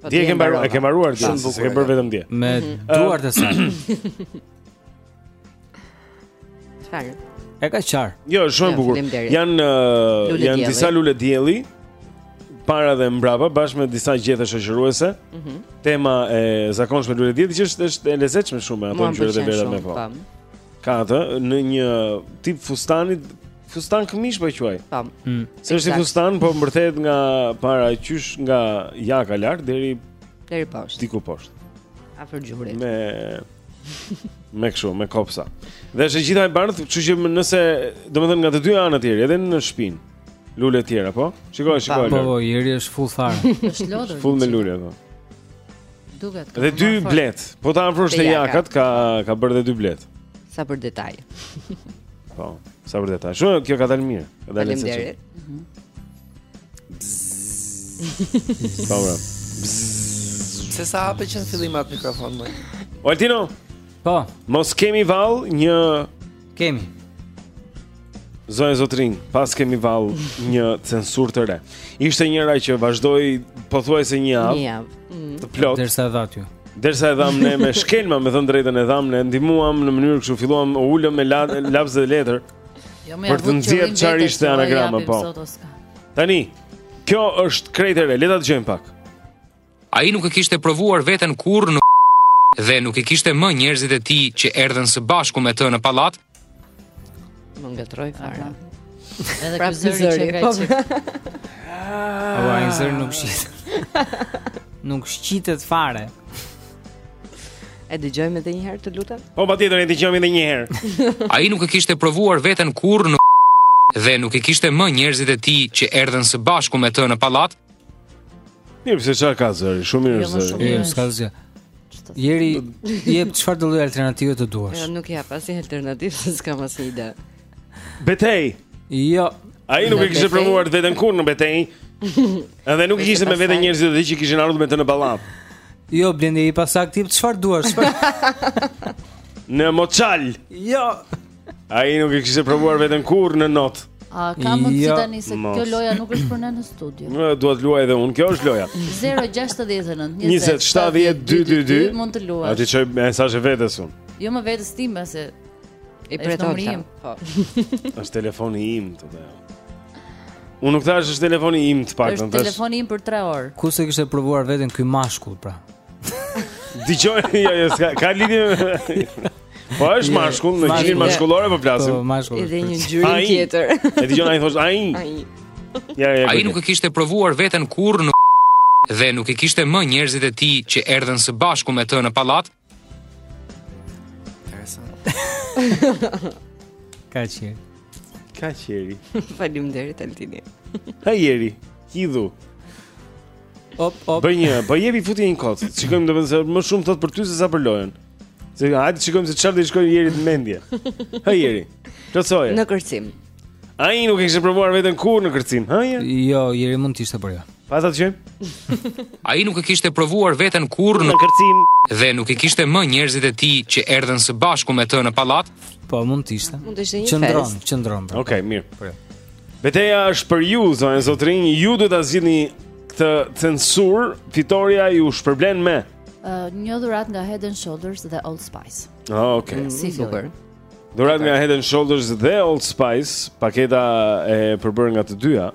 Po dje e ke mbaruar, ke mbaruar dje, se ke bër vetëm dje. Me mhm. duart e saj. Çfarë? E ka qarë. Jo, është shumë e bukur. Jan uh, janë disa lule dielli para dhe mbrapa bashkë me disa gjethe shoqëruese. Mm -hmm. Tema e zakonshme lule dielli që është është e lezetshme shumë ato ngjyrat e verdha me po. Ka dhe në një tip fustani fustan këmish po e quaj. Tam. Po. Mm. Se është fustan po mbërthehet nga para qysh nga jaka lart deri deri poshtë. Diku poshtë. Afër gjurit. Me Me kështu, me kopsa. Dhe është e gjitha e bardhë, kështu që nëse, domethënë nga të dy anët e tjera, edhe në shpinë. Lule të tjera, po? Shikoj, shikoj. Po, po, Jeri është full fare. Është lodhur. Full me lule ato. Duket. Dhe dy bletë. Po ta afrosh te jakat, ka ka bërë dhe dy bletë. Sa për detaj. Po, sa për detaj. Shumë, kjo ka dalë mirë. Ka dalë mirë. Mhm. Po bra. S'e, s'e hape që në fillim atë mikrofon më. Altino. Po. Mos kemi vallë një kemi. Zonja zotërinj, paskemi vallë një censurë të re. Ishte njëra që vazhdoi pothuajse një javë. Një javë. Mm. Të plotë. Derisa e dha aty. Derisa e dhamë ne me shkelma, me thënë drejtën e dhamë ne, ndihmuam në mënyrë kështu filluam u ulëm me laps dhe letër. Jo, për të nxjerrë çfarë ishte anagrama po. Tani, kjo është krejt e re, le ta dëgjojmë pak. Ai nuk e kishte provuar veten kurrë në dhe nuk e kishte më njerëzit e tij që erdhën së bashku me të në pallat. Më ngatërroi fare. Edhe pra, ky zëri që ka qenë. Po. Ah. ai zëri nuk shqitet. Nuk shqitet fare. E dëgjojmë edhe një herë, të lutem. Po patjetër e dëgjojmë edhe një herë. Ai nuk e kishte provuar veten kurrë në dhe nuk e kishte më njerëzit e tij që erdhën së bashku me të në pallat. Mirë, pse çfarë ka zëri? Shumë mirë jo, zëri. Mirë, s'ka zë. Jeri, jep çfarëdo lloj alternative të duash? Jo, nuk jap asnjë alternativë, s'kam asnjë ide. Betejë. Jo. Ai nuk e kishte provuar veten kurrë në betejë. Edhe nuk kishte me vete njerëzit që kishin ardhur me të në pallat. Jo, Blendi i pasak tip çfarë duash? Në moçal. Jo. Ai nuk e kishte provuar veten kurrë në not. A ka mundësi tani se kjo loja nuk është për ne në studio. Unë dua të luaj edhe unë. Kjo është loja. 069 20 70 222 mund të luash. A t'i çoj mesazh vetes unë. Jo më vetes time, se I pret Olta. Po. Është telefoni imi dhe. Unë nuk thashë është telefoni imi pak Është telefoni im për 3 orë. Ku s'e kishte provuar veten ky mashkull pra? Dëgjo, jo, jo, ka, ka lidhje me Po është mashkull, në gjininë mashkullore po flasim. Po mashkull. Edhe një ngjyrë tjetër. E dëgjon ai thoshte ai. Ai. Ja, ja, ai nuk e kishte provuar veten kurrë në dhe nuk e kishte më njerëzit e tij që erdhën së bashku me të në pallat, Ersa. Ka qeri. Ka qeri. Faleminderit Altini. Hë Jeri, hidhu. Op, op. Bëj një, po jepi futi një kot. Shikojmë domethënë se më shumë thot për ty se sa për lojën. Se hajde shikojmë se çfarë do t'i shkojë Jerit në mendje. Hë Jeri. Çfarë Në kërcim. Ai nuk e kishte provuar veten kurrë në kërcim, ha? Jo, jeri mund të ishte për jo. Pa sa të shohim? Ai nuk e kishte provuar veten kurrë në kërcim dhe nuk e kishte më njerëzit e tij që erdhën së bashku me të në pallat. Po mund të ishte. Mund të ishte një qëndron, fest. Qëndron, qëndron. Okej, okay, mirë. Për jo. Beteja është për ju, zonja zotërinj, ju duhet ta zgjidhni këtë censurë, fitorja ju shpërblen me uh, një dhuratë nga Head and Shoulders dhe Old Spice. Oh, okay. Mm, si super. Dhuratë nga Head and Shoulders dhe Old Spice, paketa e përbërë nga të dyja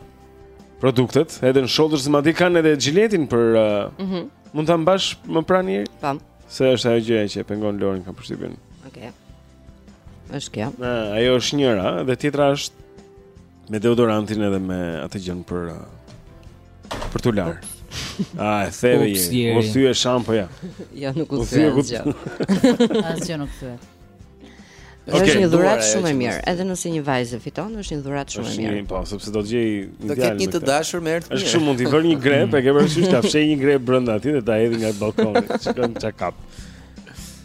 produktet. Head and Shoulders madje kanë edhe xhiletin për uh, mm -hmm. mund ta mbash më pranë Jeri? Po. Se është ajo gjëja që e pengon Lorin kam përshtypjen. Okej. Okay. Është kjo. Na, ajo është njëra dhe tjetra është Me deodorantin edhe me atë gjën për uh, për t'u larë. Ah, e theve Ups, je. jeri. Mos thye shampoja. Jo, nuk u Po si e thyen kut- gjë. Asgjë nuk thyhet. Është Okej, një dhuratë duara e shumë e që mirë. mos- Edhe nëse një vajzë e fiton, është një dhuratë shumë e Është mirë. një po, sepse do të gjej një Do djalë. ketë një me të këtë. dashur me erë të Është kështu mirë. mund t'i vërë një grep, e ke parasysh ta fshehë një grep brenda aty dhe ta hedhë nga balkoni. Shikon çka kap.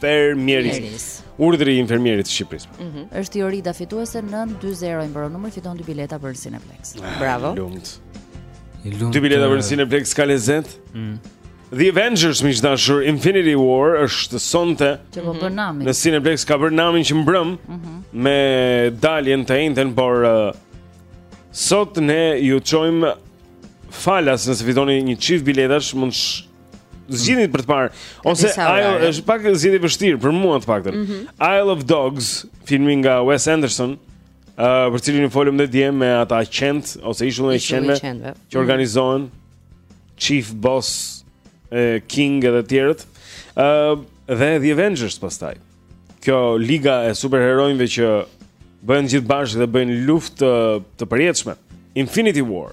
Fermierisë. Urdhri i infermierit të Shqipërisë. Mm -hmm. Është Jorida fituese 920 i mbaron numri fiton dy bileta për Cineplex. Ah, Bravo. Lumtë. Lumtë. Dy bileta për Cineplex ka lezet. Mm. The Avengers miq të dashur Infinity War është sonte që po bën namin. Në Cineplex ka bërë namin që mbrëmë mm -hmm. me daljen të enjten por uh, sot ne ju çojmë falas nëse fitoni një çift biletash mund zgjidhni për të parë ose ajo është pak zgjedhje e vështirë për mua të paktën. Mm -hmm. Isle of Dogs, filmi nga Wes Anderson, ë uh, për të cilin folëm dhe dje me ata qend ose ishullin e qenve që mhm. organizohen mm -hmm. Chief Boss e King edhe të tjerët. ë uh, dhe The Avengers pastaj. Kjo liga e superheronjve që bëhen të gjithë bashkë dhe bëjnë luftë të, të përjetshme. Infinity War.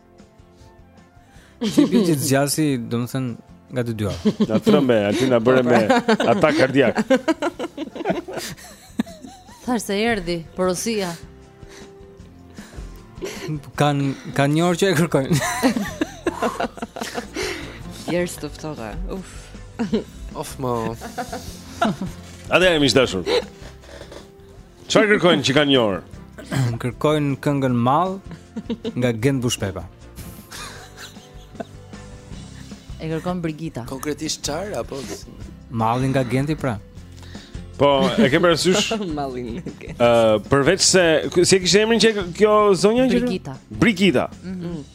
Ti bi ti zgjasi, domethën nga të dyja. Na trëmbe, aty na bëre me atak kardiak. Thash se erdhi porosia. Kanë kanë një orë që e kërkojnë. Djersë të ftohta. Uf. Of mo. Atëherë miq të dashur. Çfarë kërkojnë që kanë një orë? Kërkojnë këngën Mall nga Gent Bushpepa. E kërkon Brigita. Konkretisht çfarë apo Malli nga Genti pra. Po, e ke parasysh? Malli nga Genti. Ëh, përveç se si e kishte emrin që kjo zonja Brigita. Brigita. Mhm. Mm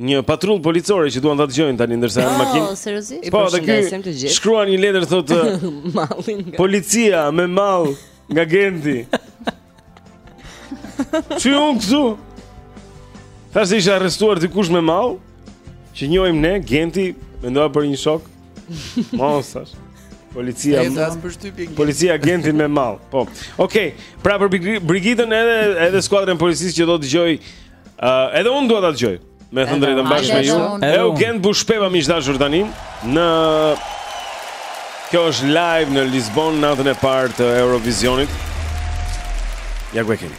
Një patrullë policore që duan ta dëgjojnë tani ndërsa janë në makinë. Oh, seriozisht? Po, dhe ky shkruan një letër thotë Mallin. Policia me mall nga Genti. Thashë unë këtu? Thashë ishte arrestuar dikush me mall që njohim ne Genti, mendova për një shok. Mos tash. Policia Policia Genti me mall. Po. Okej, okay, pra për Brigitën edhe edhe skuadrën e policisë që do ta dëgjojë Uh, edhe unë dua ta dëgjoj Me thënë të drejtën bashkë me ju Eugent Bushpepa miq të dashur tani Në Kjo është live në Lisbon Natën e parë të Eurovisionit Ja ku e keni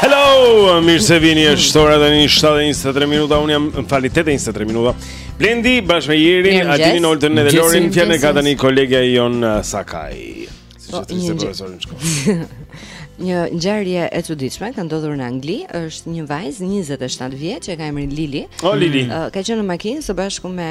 Hello, mirë se vini. Është ora tani 7:23 minuta. Unë jam më falni shtatë e 23 minuta. Blendi bashkë me Jerin, Adin, Olden dhe Lorin fjalën ka tani kolegia jonë uh, Sakaj. Si po, të ishte profesorin në shkollë. Një ngjarje e çuditshme ka ndodhur në Angli, është një vajzë 27 vjeç që ka emrin Lili. O Lili. Uh, ka qenë në makinë së bashku me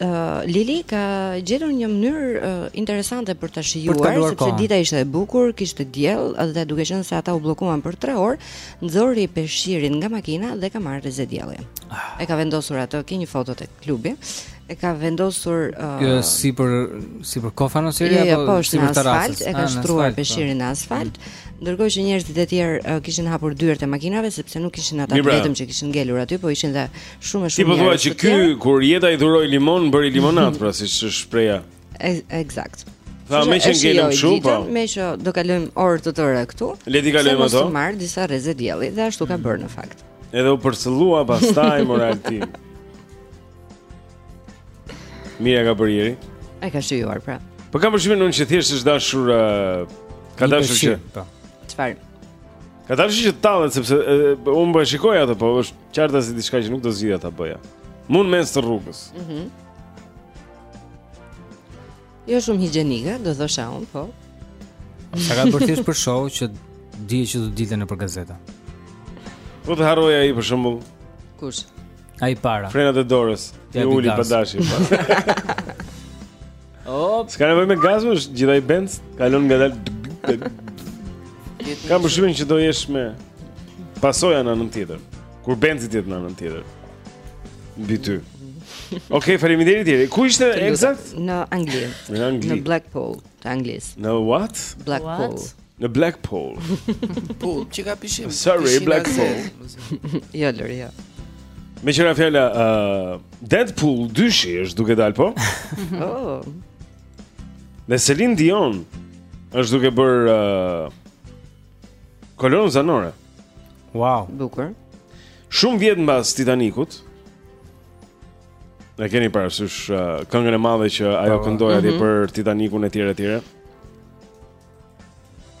Uh, Lili ka gjetur një mënyrë uh, interesante për ta shijuar sepse kohën. dita ishte e bukur, kishte diell dhe duke qenë se ata u bllokuan për 3 orë, nxori peshqirin nga makina dhe ka marrë rreze dielli. Ah. E ka vendosur atë, ke një foto tek klubi. E ka vendosur uh, jo, sipër sipër kofanos apo jo, jo, po, sipër asfaltit, e ka ah, shtruar po. peshqirin në asfalt. Mm. Ndërkohë që njerëzit e tjerë uh, kishin hapur dyert e makinave sepse nuk kishin ata vetëm që kishin ngelur aty, po ishin dhe Shumë shumë. Ti po thua që kjo kur jeta i dhuroi limon, bëri limonadë, pra siç është shprehja. Eksakt. Tha meqë ngelëm kështu, po. Meqë do kalojmë orë të tëra këtu. Le t'i kalojmë ato. Mos marr disa rreze dielli dhe ashtu ka bërë në fakt. Edhe u përcëllua pastaj moralisht ti. Mirë ka bërë Jeri. Ai ka shijuar pra. Po kam përshtypjen unë që thjesht është dashur ka dashur që. Po. Çfarë? Ka dashur që të tallet sepse unë po e shikoj atë, po është e qartë s'është diçka që nuk do zgjidhja ta bëja. Mu në mes të rrugës. Mhm. Mm jo shumë higjienike, do thosha unë, po. E ka bërë thjesht për show që di që do dilte nëpër gazeta. Po të harrojë ai për shembull. Kush? Ai para. Frenat e dorës. Ja, I ul pa dashje. Op. S'ka nevojë me gaz, është gjithë ai benz, kalon ngadalë. Kam përshtypjen që do jesh me pasoja në anën tjetër. Kur benzi të jetë në anën tjetër. Mbi ty. Okej, okay, faleminderit Jeri. Ku ishte eksakt? Në Angli. Në Angli. Në Blackpool, të Anglisë. Në what? Blackpool. What? Në Blackpool. Pool, që ka pishim. Sorry, Blackpool. Ja, lëri, ja. Meqë ra fjala, uh, Deadpool dyshi është duke dalë, po? oh. Dhe Celine Dion është duke bërë uh, kolonën zanore. Wow. Bukur. Shumë vjet mbas Titanikut. E keni parasysh uh, këngën e madhe që ajo po, po. këndoi atje mm -hmm. për Titanikun e tjera e tjera.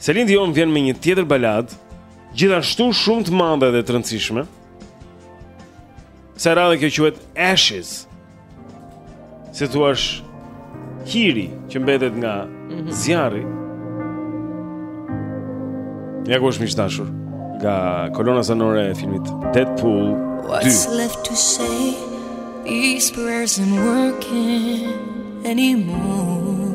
Celine Dion vjen me një tjetër baladë, gjithashtu shumë të madhe dhe të rëndësishme. Kësaj radhe kjo quhet Ashes. Si të thuash hiri që mbetet nga mhm. zjarri. Ja ku është miq të dashur nga kolona zanore e filmit Deadpool 2. What's left to say? These prayers aren't working anymore.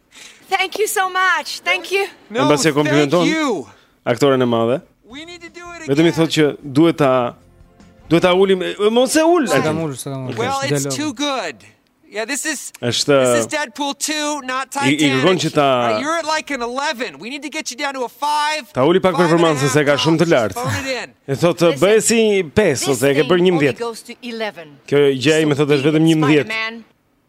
Thank you so much. Thank you. No, Mbasi e komplimenton. Aktoren e madhe. Vetëm i thotë që duhet ta duhet ta ulim, mos e ul. Sa ta ul, sa ta ul. Well, it's too good. Yeah, this is This is Deadpool 2, not Titanic. I kërkon që ta You're at like an 11. We need to get you down to a 5. Ta ulë pak performancën se e ka shumë të lartë. I thotë bëje si 5 ose e ke bërë 11. Kjo gjë i thotë vetëm 11.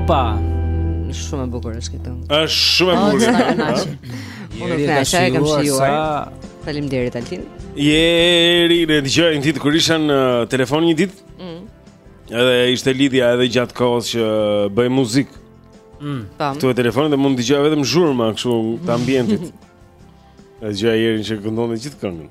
Opa. Shumë e bukur është këtu. Është shumë e oh, bukur. Është fantastik. Unë e kam shijuar. Kam shijuar. Faleminderit Altin. Jerin e dëgjoja një ditë kur isha në uh, telefon një ditë. Mm. Edhe ishte lidhja edhe gjatë kohës që uh, bëj muzikë. Mm. Këtu te telefoni dhe mund të dëgjoja vetëm zhurma kështu të ambientit. E dëgjoja Jerin që këndonte gjithë këngën.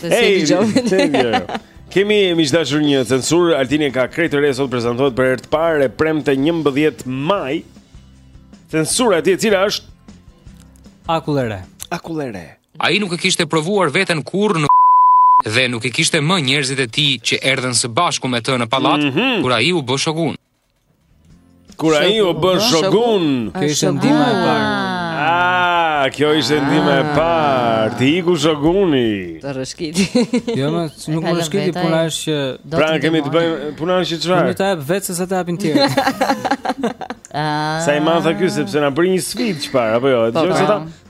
Të s'i dëgjoj Kemi miq të dashur një censurë Altini e ka krejt të re sot prezantohet për herë të parë E premte njëmbëdhjetë maj Censura e tij e cila është Akullore Akullore Ai nuk e kishte provuar veten kurrë në Dhe nuk e kishte më njerëzit e tij që erdhen së bashku me të në pallat mm -hmm. Kur ai u bë shogun Kur ai u bë shogun, kjo ishte ndihma e parë. Ah, kjo ishte ah. ndihma e parë. Të iku shoguni. Të rrëshkiti. Jo, më nuk më rrëshkiti puna është që Pra kemi të bëjmë puna është që çfarë? Kemi ta japë vetë sesa ta japin të tjerë. Ah. Sa i madh ky sepse na bëri një sfidë çfarë apo jo? Dëgjoj po, se ta po.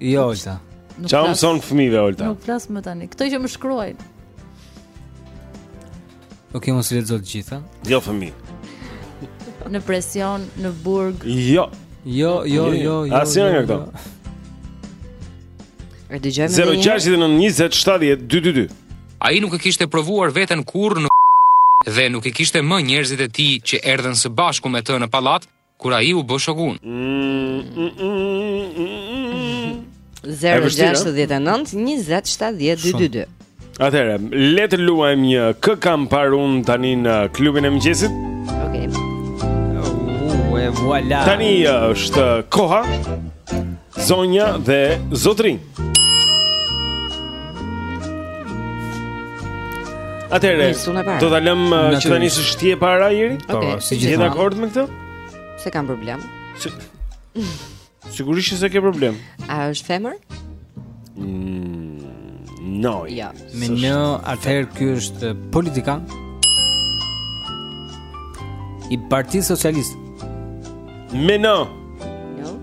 Jo, Olta. Ça u mëson fëmijëve Olta. Nuk flas më tani. Këto që më shkruajnë. Okej, okay, mos i lexo të gjitha. Jo fëmijë. Në presion, në burg. Jo. Jo, jo, jo, jo. Asnjë jo, nga këto. Jo. E dëgjojmë ne 0692070222. Ai nuk e kishte provuar veten kurrë në dhe nuk e kishte më njerëzit e tij që erdhën së bashku me të në pallat, kur ai u bë shogun. Mm, mm, mm, 069 20 70 222. Atëherë, le të luajmë një kë kam parë un tani në klubin e mëngjesit. Okej. Okay. Voilà. Tani është koha Zonja dhe zotërinj. Atëherë, do ta lëm uh, që ta nisësh ti e para Eri? Po, okay. si gjithmonë. Je dakord me këtë? S'e kam problem. Sigurisht s'e ke problem. A është femër? Mm, no. Ja, dmth atëherë ky është politikan i Partisë Socialiste. Me në. Jo.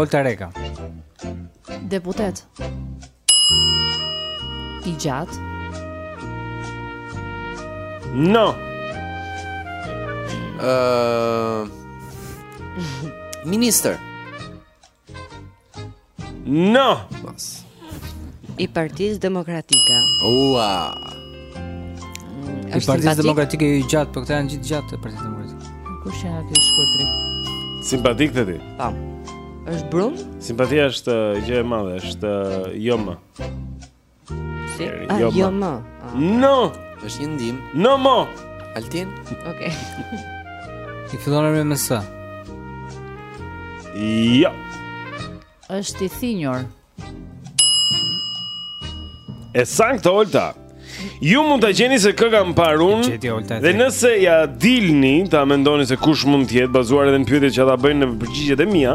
Olta, rrëqe. Deputet. I gjatë. No. Ëh. Uh, minister. Në Mas I Partisë Demokratike A Ua I Partisë Demokratike A ju i gjatë Për po këta janë gjithë gjatë te Partisë Demokratike Kush janë ata të shkurtrit? Simpatik për ty Pa po. është brun? Simpatia është gjë e madhe, është jo më Si? A, jo, jo më. Në. Është një ndihmë. Në më. Altin? Okej. I fillon me më së. Jo. Është i thinjur. E saktë Olta. Ju mund ta gjeni se kë kam parë unë. Dhe nëse ia dilni, ta mendoni se kush mund të jetë bazuar edhe në pyetjet që ata bëjnë në përgjigjet e mia.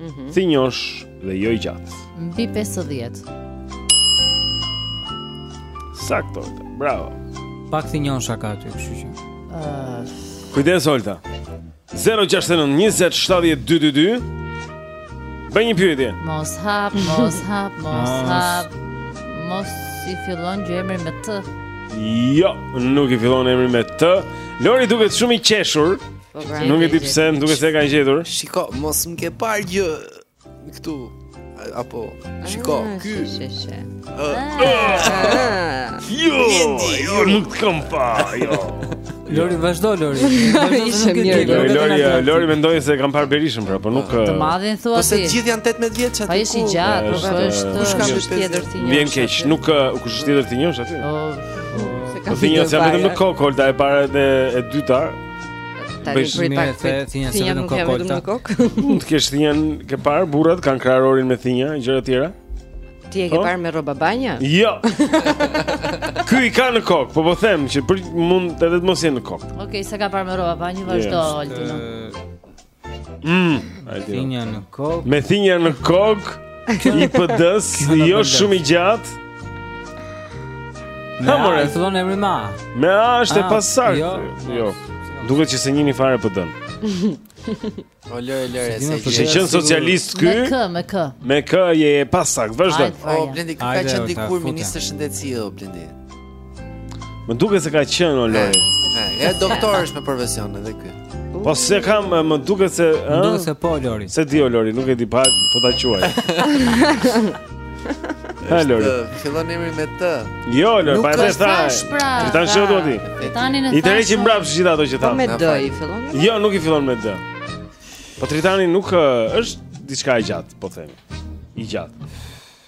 -hmm. Thinjosh dhe jo i gjatë Mbi 50 Saktë, bravo Pak thinjosh a ka aty, kështu që uh... Kujdes, Olta 069 20 70 222 Bëj një pyetje. Mos hap, mos hap, mos hap. Mos i fillon gjë emri me të. Jo, nuk i fillon emri me të. Lori duket shumë i qeshur. Po pra. Nuk e di pse, nuk duket se e ka gjetur. Shiko, mos më ke parë gjë këtu. A po, shiko, ah, ky. Ah. Ah. Jo, jo, nuk të kam pa, jo. Lori vazhdo Lori. Ishte mirë. Lori, Lori, Lori mendoi se kam parë Berishën pra, po nuk. Të madhin thua ti. Po se gjithë janë 18 vjeç aty. Ai është i gjatë, po është. Kush ka thinja tjetër ti? Vjen keq, nuk kush është tjetër thinjosh aty. Po. S'ka. Po thinjosh vetëm në kokë, e para e dyta. Tani prit një pak prit. thinja se Thinja vetëm nuk janë kokë vetëm në olta. kokë. Mund të kesh thinjën ke parë, burrat kanë kraharorin me thinja, gjëra të tjera. Ti e ke Po? parë me rroba banje? Jo. Ky i ka në kokë, po po them që pra mund edhe të mos jenë në kokë. Okej, s'e ka parë me rroba banje, vazhdo Yes. Altino. Ë, Mm. Thinja në kokë. Me thinja në kokë. I PD-s, jo shumë i gjatë. Ha more, i fillon emri me A. Me A është e ah, pasaktë. Jo. jo. Duket që s'e njihni fare PD-n. O lëre lëre se ka qenë socialist ky. Me kë, me kë? Me kë është e pasaktë, vazhdo. O Blendi ka qenë dikur ministër shëndetësie, o Blendi. Më duket se ka qenë o Lori. Ja doktor është me profesion edhe ky. Po se kam më duket se, ëh? Më duket se po Lori. S'e di o Lori, nuk e di pa po ta quaj. Hë Lori. Fillon emri me T. Jo, Lori, pa edhe sa. Pra. Tritan Shehu do ti. Tani në. I tërheqim mbrapsht gjithë ato që tha. Po me D i fillon. Jo, nuk i fillon me D. Po Tritani nuk është diçka e gjatë, po themi. I gjatë.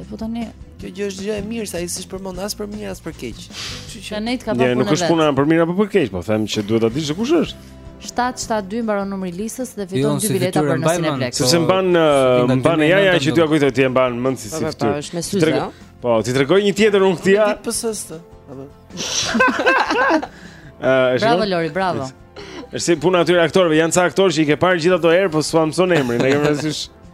E po tani Kjo gjë është gjë e mirë, sa i sish përmendur as për mirë as për keq. Kështu që ne ka pasur. Ne nuk është puna për mirë apo për keq, po them që duhet ta dish se kush është. 772 mbaron numri i Lorit dhe fiton dy bileta për në Cineplex. Sepse mban mban ja ja që t'i kujtoj ti e mban mend si si po, po, po, është me syze. Po, t'i tregoj një tjetër unë këtij. Ti pësëste. Ëh, bravo Lori, bravo. Është si puna e aktorëve, janë ca aktorë që i ke parë gjithë ato herë, po s'u mëson emrin, s'ka rëndësi.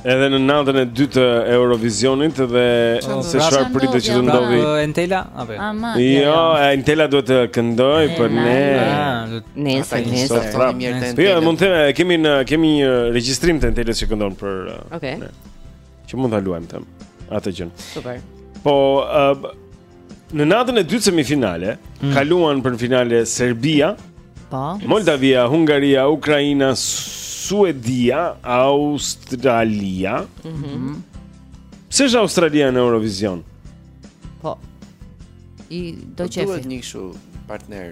Edhe në natën e dytë të Eurovisionit dhe se çfarë pritet që të ndodhë. Pra, Entela, apo. Jo, Entela duhet të këndojë për ne. Nëse nëse të mirë të Entela. Jo, mund të kemi ne kemi një regjistrim të Entelës që këndon për. Okej. Që mund ta luajmë tëm atë gjënë. Super. Po, Në natën e dytë semifinale mm. kaluan për në finale Serbia, po. Moldavia, Hungaria, Ukraina, Suedia, Australia. Mhm. Mm Pse është Australia në Eurovision? Po. I do qefi. Duhet një kështu partner.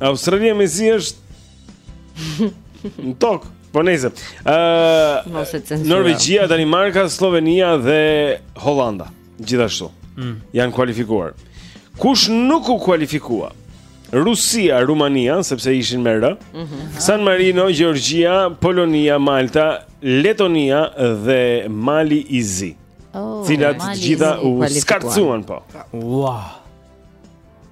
Australia mezi është në tokë, po nejse. Ëh, uh, Norvegjia, Danimarka, Sllovenia dhe Holanda. gjithashtu. Mm. Janë kualifikuar. Kush nuk u kualifikua? Rusia, Rumania, sepse ishin me R. Mm -hmm. San Marino, Gjeorgjia, Polonia, Malta, Letonia dhe Mali i Zi. Oh, Cilat të gjitha u skartuan po. Wow.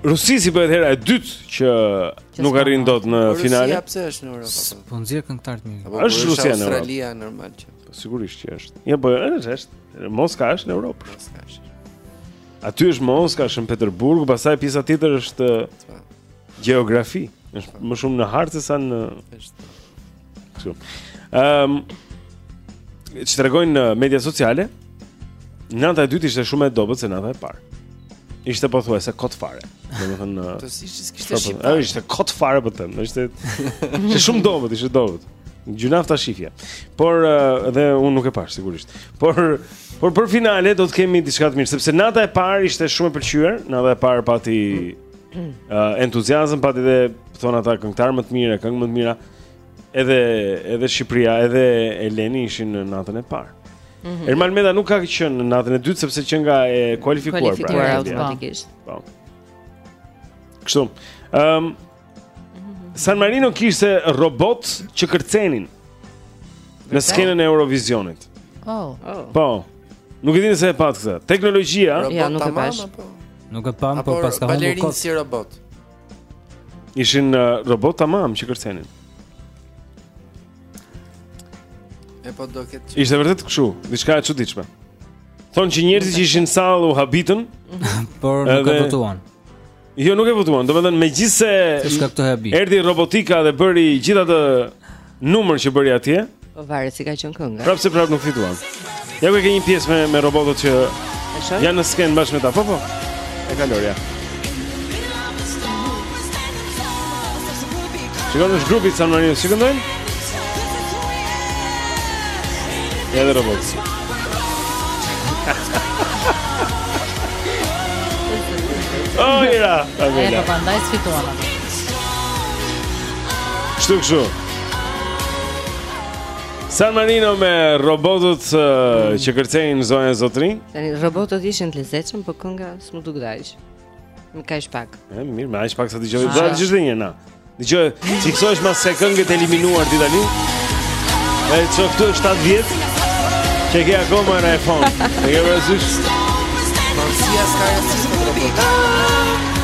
Rusisë i bëhet hera e dytë që nuk arrin dot në finale. Rusia pse është në Europë? Po nxjerr këngëtar të mirë. Është Rusia në Europë. Australia normal që. Po sigurisht që është. Ja po është është. Moska është në Europë. Moska është. Aty është Moska, Shën Peterburgu, pastaj pjesa tjetër është gjeografi. Është më shumë në hartë se sa në është. Kështu. Ehm um, Që tregojnë në media sociale Nata e dytë ishte shumë e dobët se nata e parë Ishte pothuajse kot fare Domethënë Të si që s'kishte shqipa E ishte kot fare për po të të Ishte shumë dobët, ishte dobët Gjynah ta shifje. Por edhe unë nuk e pashë sigurisht. Por por për finale do të kemi diçka të mirë sepse nata e parë ishte shumë e pëlqyer, nata e parë pati uh, entuziazëm, pati dhe thonë ata këngëtar më të mirë, këngë më të mira. Edhe edhe Shqipëria, edhe Eleni ishin në natën e parë. Mm -hmm. Ermal Meta nuk ka qenë në natën e dytë sepse qenka e kualifikuar, pra, kualifikuar pra, automatikisht. Po. Kështu. Ehm um, San Marino kishte robotë që kërcenin në skenën e Eurovisionit. Oh. oh. Po. Nuk e di nëse e patë këtë. Teknologjia. Ja, nuk e pashë. Po. Nuk e pamë, por paska humbur kot. Balerinë si robotë. Ishin uh, robotë tamam që kërcenin. E po do këtë që... Ishte vërtet kështu, diçka e çuditshme Thonë që njerëzit që ishin në sallë u habitën Por nuk edhe... e votuan Jo, nuk e votuan, domethënë megjithëse erdhi robotika dhe bëri gjithë atë numër që bëri atje. Po varet si ka qenë kënga. Prapëseprapë nuk fituan. Ja ku e ke një pjesë me me robotët që janë në skenë bashkë me ta. Po po. E ka Lori, ja. Shikon është grupi San Marino, si këndojnë? Ja dhe robot. Ojra, Pamela. E, pa po, pandaj s'fituan atë. Kështu kështu. San Marino me robotët uh, që kërcejnë zonja e zotërinj. Tani robotët ishin të lezetshëm, po kënga s'më duket aq. Më kaq pak. E mirë, më aq pak sa dëgjoj. Do të gjithë një na. Dëgjoj, fiksohesh mas asaj kënge të eliminuar ti tani. Ai çoftë 70. Çe ke akoma në iPhone. Ne kemi rëzuar. Mos ia skajë.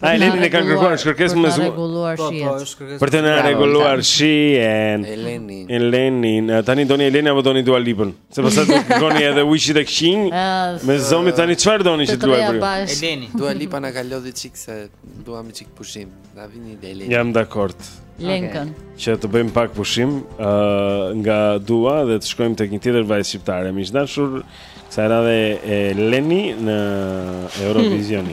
A, Eleni na kanë kërkuar kërkesë me zë. Për të na rregulluar shijen. Eleni. Eleni, tani doni Eleni apo doni Dua Lipën? Se pastaj do të kërkoni edhe Wish It Exchange. Ah, më thoni tani çfarë doni që të luaj për ju? Eleni. Dua Lipa na ka lodh një çik se duam një çik pushim. Na vini dhe Eleni. Jam dakord. Lenkën. Që të bëjmë pak pushim ë nga Dua dhe të shkojmë tek një tjetër vajzë shqiptare. Miq të dashur, sa era dhe Eleni në Eurovision.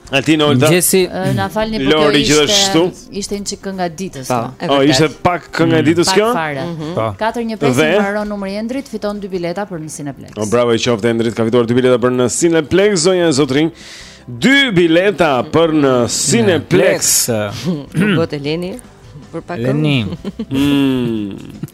Altin Olta. Mëngjesi. Na falni për këtë. Lori gjithashtu. Ishte një çik kënga e ditës. Po, e vërtetë. Oh, ishte pak kënga e ditës kjo? Mhm. Po. 415 i mbaron numri Endrit fiton dy bileta për në Cineplex. Oh, bravo i qoftë Endrit, ka fituar dy bileta për në Cineplex, zonja e zotërinj. Dy bileta për në Cineplex. Po te Eleni për pak. Eleni. Mm.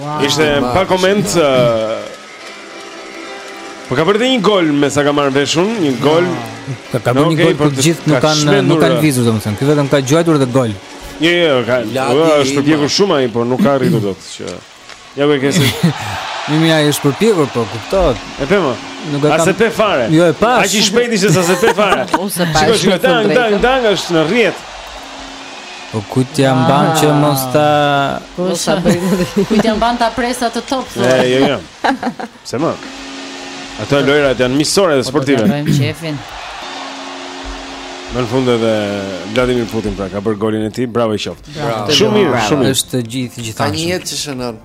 Wow. Ishte pa koment. Po ka bërë një gol me sa kam marrë vesh unë, një gol. Ka ka bërë një gol po të gjithë, nuk kanë nuk kanë lëvizur domethënë. Ky vetëm ka gjuajtur dhe gol. Jo, jo, ka. Lati është përpjekur shumë ai, por nuk ka arritur dot që. Ja ku e ke, shih. Mimi ai është përpjekur, po kuptohet. E pe mo. Nuk e kam. A s'e pe fare. Jo e pashë. Aq i shpejtë ishte sa s'e pe fare. Shikoje, shikoje, tang, tang, tang është në rrjetë. Po kujt ia mban që mos ta Mos ta bëjë më dhe Kujt ia mban ta presë atë top thua E, jo, jo Se më Ato e lojërat janë miqësore dhe sportive Po të gërëm qejfin Më në fund edhe Vladimir Putin pra ka bërë golin e tij Bravo i qoftë Bravo Shumë mirë, shumë mirë është gjithë gjithë Ka një jetë që shënon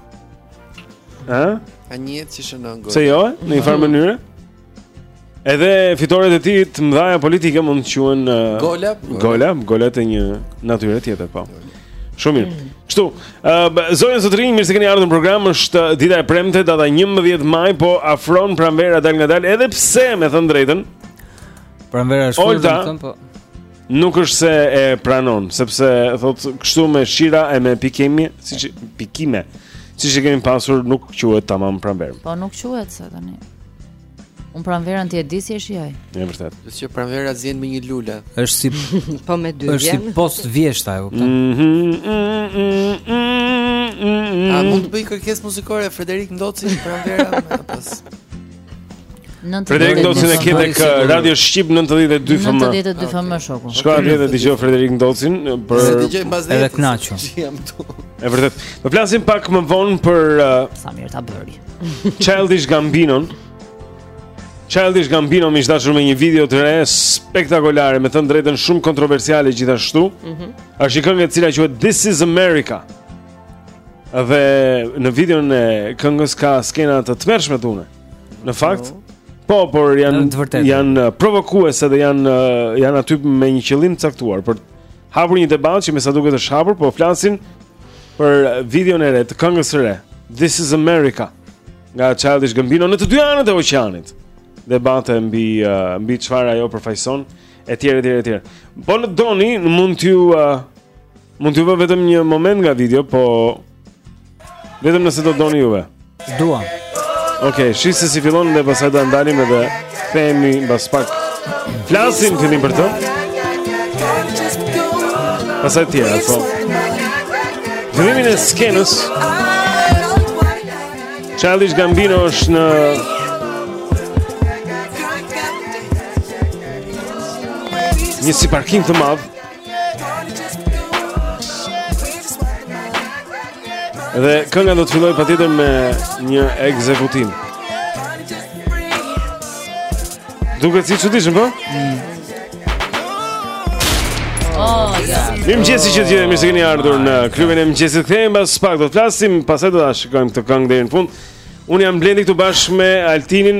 Ha? Ka një jetë që shënon golin Si jo, në një farë mënyre? Edhe fitoret e tij të mëdhaja politike mund të quhen uh, Gola Gola, gola të një natyre tjetër po Shumë mirë mm. Kështu, uh, zonja e zotërinj, mirë se keni ardhur në program është dita e premte, data 11 maj Po afron pranvera dalëngadalë Edhe pse me thënë të drejtën Pranvera është shkurë, po Nuk është se e pranon, sepse thot kështu me shira e me pikime, siç pikime, siç e kemi pasur nuk quhet tamam pranverë. Po nuk quhet se tani. Unë pranverën ti e di si e shijoj. Është vërtet. Është që pranvera s'vjen me një lule. Është si po me dy. Është si post vjeshta, e kupton? A mund të bëj kërkesë muzikore Frederik Ndoci pranverën apo pas? Frederik Ndocin e ke tek Radio Shqip 92 FM 92 FM shoku Shko atje dhe dëgjo Frederik Ndocin për... Se të dëgjoj mbas dhe Edhe kënaqu E vërtetë Do flasim pak më vonë për uh, Sa mirë ta bëri Childish Gambinon Childish Gambino miq të dashur me një video të re spektakolare, me thënë të drejtën shumë kontroversiale gjithashtu. Mhm. Mm Është një këngë e cila quhet This is America. Dhe në videon e këngës ka skena të tmerrshme Tune. Në fakt, oh. Po, por janë janë uh, provokuese dhe janë uh, janë aty me një qëllim të caktuar për të hapur një debat që me sa duket është hapur, po flasin për videon e re të këngës së re. This is America. Nga Childish Gambino në të dy anët e oqeanit. Debate mbi uh, mbi çfarë ajo përfaqëson etj etj etj. Po në doni mund t'ju Mund t'ju vë vetëm një moment nga videoja, po vetëm nëse do doni juve. Duam. Okej, okay, shih se si fillon dhe pastaj do ta ndalim edhe themi mbas pak. Flasim fillim për të. Pastaj tjera, po. Fillimin e skenës. Childish Gambino është në një si parking të madh. Dhe kënga do të fillojë patjetër me një ekzekutim Duket si çuditshëm, po? Mm. Oh, ja Mirëmëngjesi që të gjithëve, mirë se keni ardhur në klubin e mëngjesit, themi. Mbas pak do të flasim, pastaj do ta shikojmë këtë këngë deri në fund Unë jam Blendi këtu bashkë me Altinin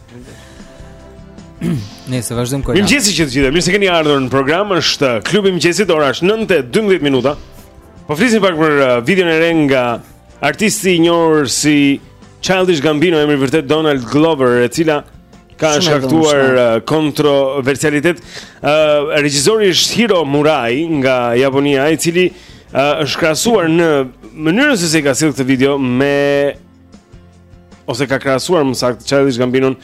Nëse vazhdojmë kohën. Mirëmëngjesi që të gjithëve. Mirë se keni ardhur në program. Është klubi i mëngjesit, ora është 9:12 minuta. Po flisnim pak për uh, videon e re nga artisti i njohur si Childish Gambino, emri i vërtetë Donald Glover, e cila ka shkaktuar uh, kontroversialitet. Uh, regjisori është Hiro Murai nga Japonia, i cili uh, është krahasuar në mënyrën se si ka sjellë këtë video me ose ka krahasuar më saktë Childish Gambino-n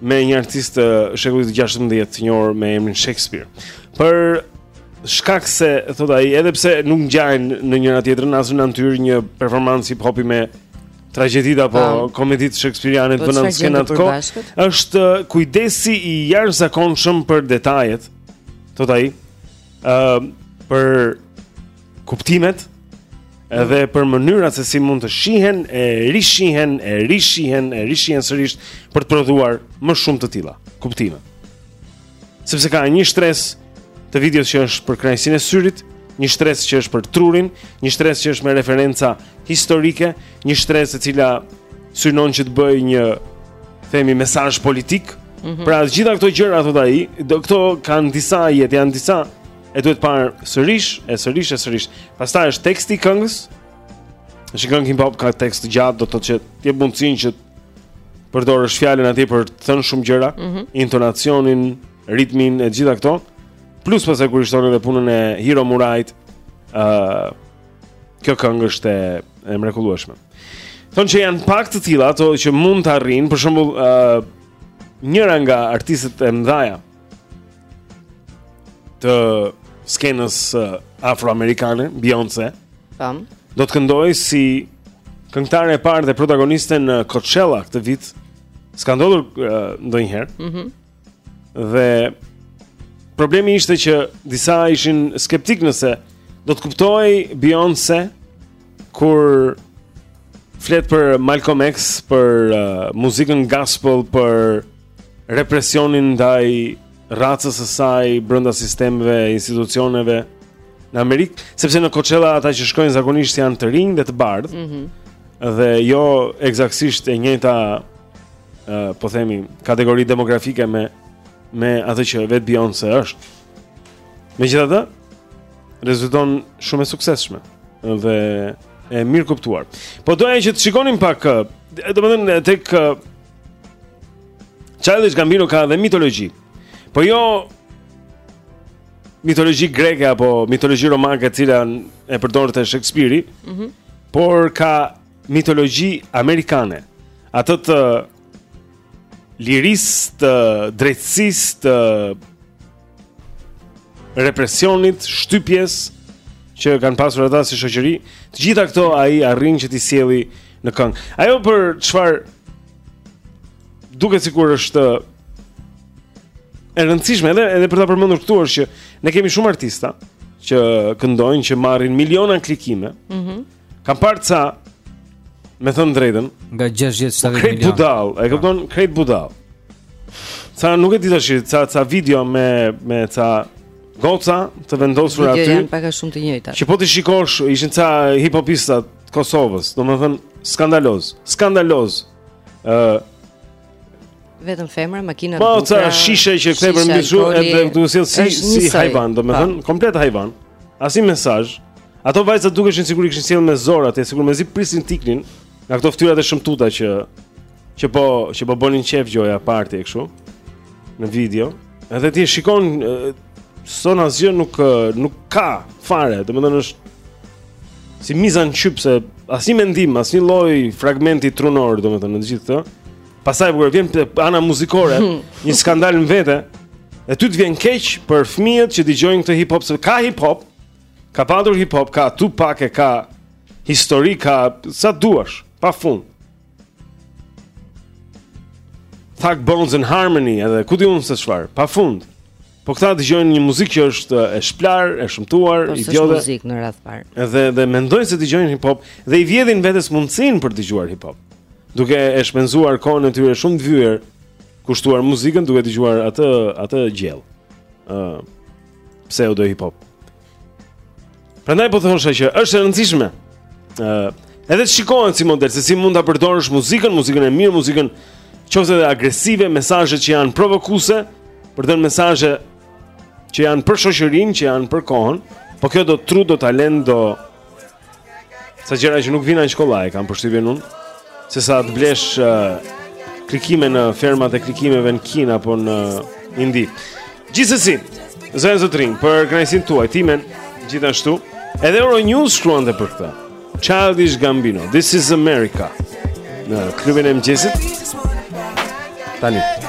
me një artist të shekullit të 16 të njohur me emrin Shakespeare. Për shkak se thotë ai, edhe pse nuk ngjajnë me njëra tjetrën as në natyrë një performancë hip hopi me tragjeditë apo komeditë shakespeariane të vëna në skenat e kohës, është uh, kujdesi i jashtëzakonshëm për detajet, thotë ai. ë uh, për kuptimet edhe për mënyrat se si mund të shihen e rishihen e rishihen e rishihen sërisht për të prodhuar më shumë të tilla kuptime. Sepse ka një shtresë të videos që është për kënaqësinë e syrit, një shtresë që është për trurin, një shtresë që është me referenca historike, një shtresë e cila synon që të bëjë një themi mesazh politik. Mm -hmm. Pra të gjitha këto gjëra thotë ai, këto kanë disa jetë, janë disa e duhet parë sërish, e sërish e sërish. Pastaj është teksti i këngës. Një këngë hip hop ka tekst të gjatë, do të thotë që ti ke mundësinë që ta përdorësh fjalën aty për të thënë shumë gjëra, mm -hmm. intonacionin, ritmin e gjitha këto. Plus pastaj kur i shton edhe punën e Hiro Murait, uh, kjo këngë është e, e mrekullueshme. Thonë që janë pak të tila, ato që mund të arrijnë, për shembull uh, njëra nga artistet e mëdhaja, të skenës uh, afroamerikane, Beyoncé. Tam. Do të këndojë si këngëtare e parë dhe protagoniste në Coachella këtë vit. S'ka ndodhur uh, ndonjëherë. Mhm. Mm dhe problemi ishte që disa ishin skeptikë nëse do të kuptohej Beyoncé kur flet për Malcolm X, për uh, muzikën gospel, për represionin ndaj racës së saj brenda sistemeve, institucioneve në Amerikë, sepse në Coachella ata që shkojnë zakonisht janë të rinj dhe të bardhë. Ëh. Mm dhe jo eksaktësisht e njëjta ë uh, po themi kategori demografike me me atë që vetë Beyoncé është. Megjithatë, rezulton shumë e suksesshme dhe e mirëkuptuar. Po doja që të shikonim pak, domethënë tek Childish Gambino ka dhe mitologji. Po jo mitologji greke apo mitologji romake të cilën e përdorte Shakespeare. Mhm. Mm por ka mitologji amerikane. Atë të lirisë, të drejtësisë, të represionit, shtypjes që kanë pasur ata si shoqëri, të gjitha këto ai arrin që t'i sjellë në këngë. Ajo për çfarë duket sikur është e rëndësishme edhe edhe për ta përmendur këtu është që ne kemi shumë artista që këndojnë që marrin miliona klikime. Mhm. Mm Kam parë ca me thënë të drejtën nga 60 70 milionë. Krejt budall, e kupton? Krejt budall. Ca nuk e di tash, ca ca video me me ca goca të vendosur aty. Video janë pak a shumë të njëjta. Që po t'i shikosh, ishin ca hip hopista të Kosovës, domethënë skandalozë, skandalozë. Ë uh, Vetëm femra, makina të bukura. Po, ca shishe që kthen përmbys edhe duke u sjellë si si si hajvan, domethënë po. komplet hajvan. Asnjë mesazh. Ato vajzat dukeshin sikur i kishin sjellë me zor atje, sikur mezi prisnin t'iknin nga këto fytyrat e shëmtuta që që po që po bënin qejf gjoja parti kështu në video. Edhe ti shikon s'thonë asgjë nuk nuk ka fare, domethënë është si miza në qyp, se asnjë mendim, asnjë lloj fragmenti trunor, domethënë në të gjithë këtë. Pastaj kur vjen ana muzikore, një skandal në vete. E ty të vjen keq për fëmijët që dëgjojnë këtë hip hop, se ka hip hop, ka patur hip hop, ka Tupac, ka histori, ka sa duash, pa fund. Thug Bones and Harmony edhe ku di unë se çfarë, pafund. Po këta dëgjojnë një muzikë që është e shplarë, e shëmtuar, po, idiotë. Po muzikë në radhë të parë. Edhe dhe mendojnë se dëgjojnë hip hop dhe i vjedhin vetes mundësinë për të dëgjuar hip hop. Duke e shpenzuar kohën e tyre shumë të vyer kushtuar muzikës duke dëgjuar atë atë gjellë. ë uh, pseudo hip hop. Prandaj po thosha që është e rëndësishme. ë uh, Edhe të shikohen si model se si mund ta përdorësh muzikën, muzikën e mirë, muzikën qoftë edhe agresive, mesazhe që janë provokuese, për të dhënë mesazhe që janë për shoqërinë, që janë për kohën, po kjo do tru, do talent, do Sa gjëra që nuk vijnë nga shkolla e kam përshtypjen unë Se sa të blesh uh, klikime në fermat e klikimeve në Kinë apo në Indi Gjithsesi, zonja e zotërinj, për kënaqësinë tuaj, timen, gjithashtu Edhe Euronews shkruante për këtë Childish Gambino, This is America Në klubin e mëngjesit Tani Tani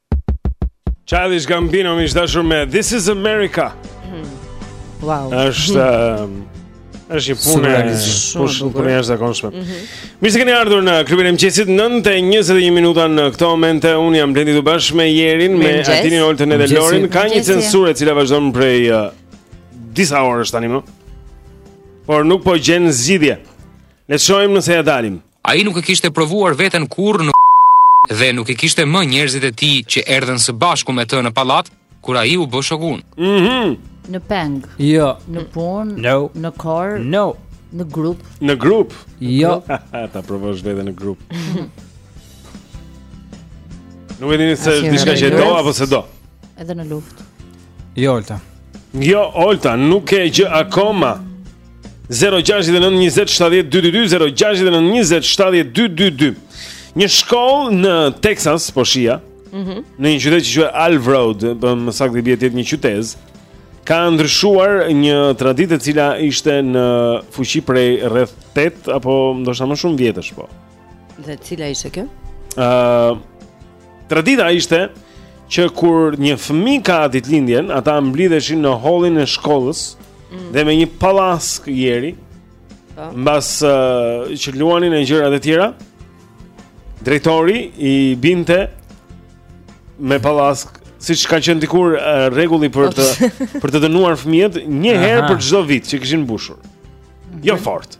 Childish Gambino mi dashur me This is America. Hmm. Wow. Është hmm. eh, është një punë po shumë punë e zakonshme. Mhm. Mirë se keni ardhur në klubin e mëngjesit 9:21 minuta në këtë moment unë jam Blendi së bashku me Jerin, me Atinin, Oltën dhe Lorin. Ka një censurë e cila vazhdon prej eh, disa orësh tani më. Por nuk po gjen zgjidhje. Le të shohim nëse ia dalim. Ai nuk e kishte provuar veten kurrë në dhe nuk i kishte më njerëzit e tij që erdhën së bashku me të në pallat kur ai u bë shogun. Mhm. Në peng. Jo. Në punë. No. Në kor. No. Në grup. Në grup. Jo. Ta provosh veten në grup. Nuk e di nëse diçka që do apo se do. Edhe në luftë. Jo, Olta. Jo, Olta, nuk e gjen akoma. 069 20 70 22 069 20 70 22 Një shkollë në Texas, po shihja mm -hmm. Në një qytet që quhet Alvord Për më saktë i bie të jetë një qytezë Ka ndryshuar një traditë e cila ishte në fuqi prej rreth 8 Apo ndoshta më shumë vjetësh po Dhe cila ishte kjo? Ëh, uh, tradita ishte që kur një fëmijë ka ditëlindjen, ata mblidheshin në hollin e shkollës mm. dhe me një pallaskë, Jeri. Po. Mbas uh, që luanin e gjërat e tjera, drejtori i binte me pallaskë siç ka qenë dikur uh, rregulli për të për të dënuar fëmijët një herë për çdo vit që kishin mbushur. Jo mhm. fort.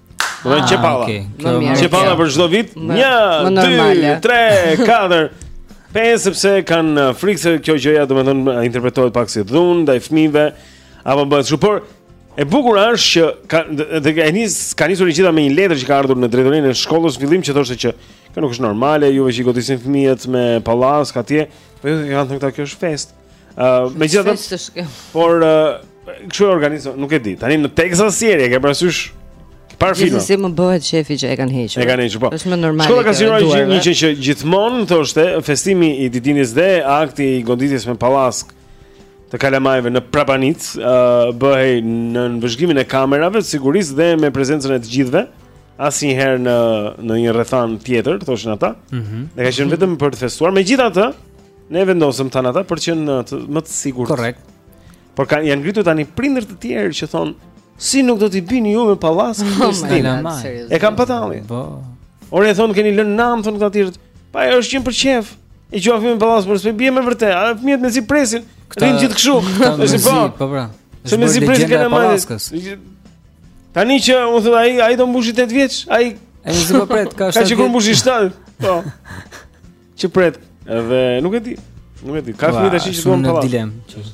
Do të qe palla. Qe palla për çdo vit. 1 2 3 4 5 sepse kanë uh, frikë se kjo gjëja domethënë uh, interpretohet pak si dhunë ndaj fëmijëve apo bëhet kështu, por e bukur është që ka dhe ka nis ka nisur i gjitha me një letër që ka ardhur në drejtorinë e shkollës fillim që thoshte që kjo nuk është normale, juve që i godisni fëmijët me pallaskë atje, po ju kanë thënë këta kjo është festë. Ë, uh, megjithatë, por uh, kështu e organizon, nuk e di. Tani në Texas, Jeri, e ke parasysh. Parë filma. Gjithsesi më bëhet qejfi që e kanë hequr. E kanë hequr po. Është më normale. Shkolla ka siguruar njerëzit një që, që gjithmonë thoshte festimi i ditëlindjes dhe akti i goditjes me pallaskë të kalamajve në prapanicë, uh, bëhej nën vëzhgimin e kamerave të sigurisë dhe me prezencën e të gjithëve. Asnjëherë në në një rrethanë tjetër, thoshin ata. Mhm. Mm dhe ka qenë vetëm për të festuar. Megjithatë, Ne vendosëm, thanë ata për të qenë të, më të sigurt. Korrekt. Por kanë janë ngritur tani prindër të tjerë që thonë si nuk do t'i bini ju me pallaskë këtu oh stin. E kanë patalli. Po. Ore e thonë keni lënë nam thonë këta të tjerë. Pa e është qenë për qef. E quan fëmijën pallaskë por s'po bie me vërtet. A fëmijët mezi presin. Rrinë gjithë kështu. Është po. Po pra. Se mezi presin kanë marrë. Tani që u thonë ai ai do mbushë 8 vjeç, ai ai s'po pret, ka 7. Ka që kur mbushi 7. Po. Që pret, edhe nuk e di. Nuk e di. Ka fëmijë tash që duan palla. Është dilemë.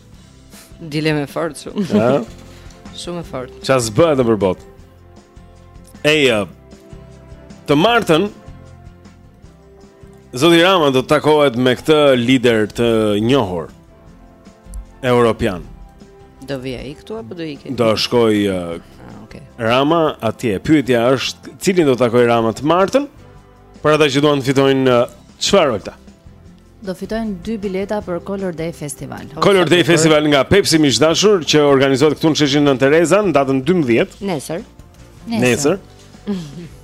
Dilemë e fortë shumë. Ëh. Shumë e fortë. Ça s'bëhet nëpër botë. Ej, të martën Zoti Rama do të takohet me këtë lider të njohur europian. Do vijë ai këtu apo do ikë? Do shkojë uh, ah, okay. Rama atje. Pyetja është, cilin do të takojë Rama të martën? Për ata që duan të fitojnë uh, çfarë uh, Do fitojnë dy bileta për Color Day Festival. Oh, Color Day Festival nga Pepsi miq të dashur që organizohet këtu në Sheshin Nënë Tereza në datën 12. Nesër. Nesër.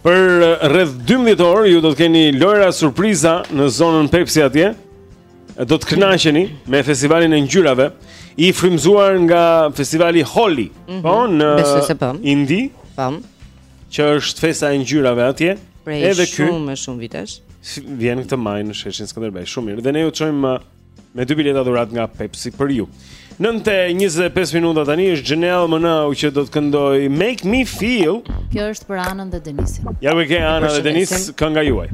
për uh, rreth 12 orë ju do të keni lojra surpriza në zonën Pepsi atje. Do të kënaqeni me festivalin e ngjyrave i frymzuar nga festivali Holi, mm -hmm. po në Indi. Pam. që është festa e ngjyrave atje. Prej edhe ky shumë shumë vitesh. Vjen këtë maj në sheshin Skënderbej, shumë mirë. Dhe ne ju çojmë uh, me dy bileta dhuratë nga Pepsi për ju. 9:25 minuta tani është Janelle Monae që do të këndojë Make Me Feel. Kjo është për Anën dhe Denisin. Ja ku ke Ana dhe Denis kënga juaj.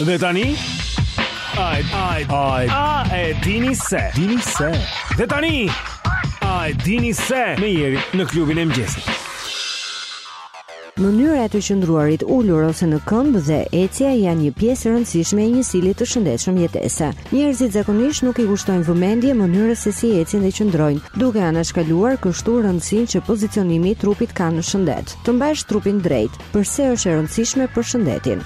Dhe tani Ai ai ai a e dini se dini se Dhe tani ai dini se me Jerin në klubin e mëngjesit Mënyra e të qëndruarit ulur ose në këmbë dhe ecja janë një pjesë e rëndësishme e një stili të shëndetshëm jetese. Njerëzit zakonisht nuk i kushtojnë vëmendje mënyrës se si ecin dhe qëndrojnë, duke anashkaluar kështu rëndësinë që pozicionimi i trupit ka në shëndet. Të mbash trupin drejt, Përse është e rëndësishme për shëndetin?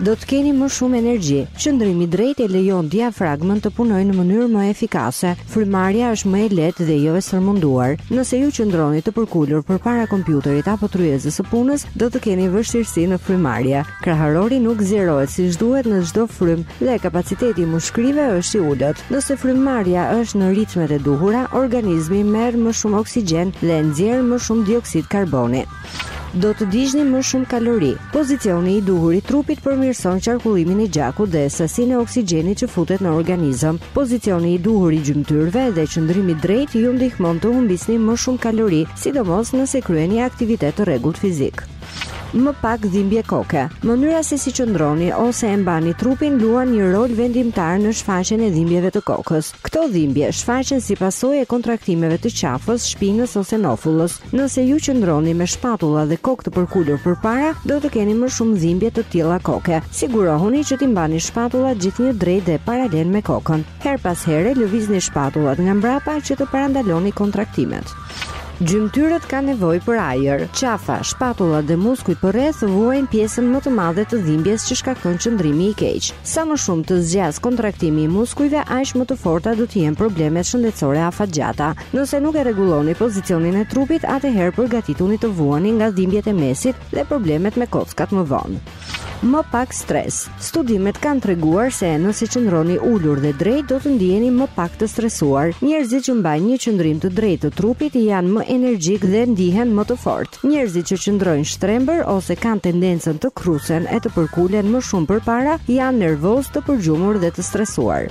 Do të keni më shumë energji. Qëndrimi drejt e lejon diafragmën të punojë në mënyrë më efikase. Frymëmarrja është më e lehtë dhe jo e stërmunduar. Nëse ju qëndroni të përkulur përpara kompjuterit apo tryezës së punës, do të keni vështirësi në frymëmarrje. Kraharori nuk zgjerohet siç duhet në çdo frymë dhe kapaciteti i mushkërive është i ulët. Nëse frymëmarrja është në ritmet e duhura, organizmi merr më shumë oksigjen dhe nxjerr më shumë dioksid karboni. Do të digjni më shumë kalori. Pozicioni i duhur i trupit përmirëson qarkullimin e gjakut dhe sasinë e oksigjenit që futet në organizëm. Pozicioni i duhur i gjymtyrëve dhe qëndrimi drejt ju ndihmon të humbisni më shumë kalori, sidomos nëse kryeni aktivitet të rregullt fizik. Më pak dhimbje koke. Mënyra se si qëndroni ose e mbani trupin luan një rol vendimtar në shfaqjen e dhimbjeve të kokës. Këto dhimbje shfaqen si pasojë e kontraktimeve të qafës, shpinës ose nofullës. Nëse ju qëndroni me shpatulla dhe kokë të përkulur përpara, do të keni më shumë dhimbje të tilla koke. Sigurohuni që t'i mbani shpatullat gjithnjë drejt dhe paralel me kokën. Herë pas here lëvizni shpatullat nga mbrapa që të parandaloni kontraktimet. Gjymtyrët kanë nevojë për ajër. Qafa, shpatullat dhe muskujt përreth vuajnë pjesën më të madhe të dhimbjes që shkakton qëndrimi i keq. Sa më shumë të zgjasë kontraktimi i muskujve, aq më të forta do të jenë problemet shëndetësore afatgjata. Nëse nuk e rregulloni pozicionin e trupit, atëherë përgatituni të vuani nga dhimbjet e mesit dhe problemet me kockat më vonë. Më pak stres. Studimet kanë treguar se nëse qëndroni ulur dhe drejt do të ndiheni më pak të stresuar. Njerëzit që mbajnë një qëndrim të drejtë të trupit janë më energjikë dhe ndihen më të fortë. Njerëzit që qëndrojnë shtrembër ose kanë tendencën të kërrusen e të përkulen më shumë përpara janë nervozë, të përgjumur dhe të stresuar.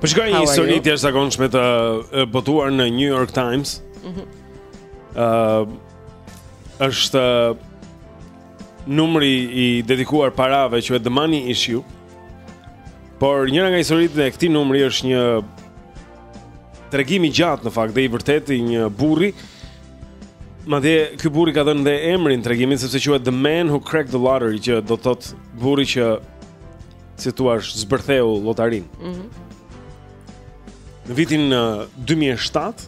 Po shikoja një histori të jashtëzakonshme të botuar në New York Times. Ëh. Mm uh, është numri i dedikuar parave që quhet the money issue. Por njëra nga historitë e këtij numri është një tregim i gjatë në fakt dhe i vërtetë i një burri. Madje ky burri i ka dhënë dhe emrin tregimit sepse quhet the man who cracked the lottery, që do të thotë burri që si të thuash, zbërtheu llotarinë. Mhm. Mm në vitin 2007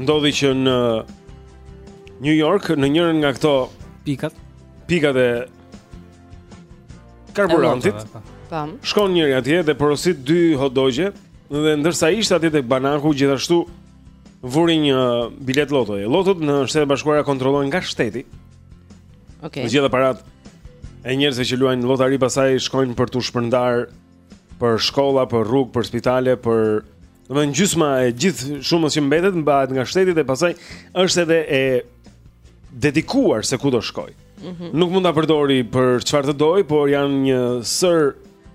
ndodhi që në New York në njërën nga këto pikat, pikat e karburantit. Po. Pam. Shkon njëri atje dhe porosit dy hot dogje dhe ndërsa ishte atje tek banaku gjithashtu vuri një biletë llotoje. Llotot në Shtetet e Bashkuara kontrollohen nga shteti. Okej. Okay. Gjithë paratë e njerëzve që luajnë llotari pasaj shkojnë për t'u shpërndarë për shkolla, për rrugë, për spitale, për domethënë gjysma e gjithë shumës që mbetet mbahet nga shteti dhe pasaj është edhe e dedikuar se ku do shkojë. Mm -hmm. Nuk mund ta përdorë për çfarë të dojë, por janë një sërë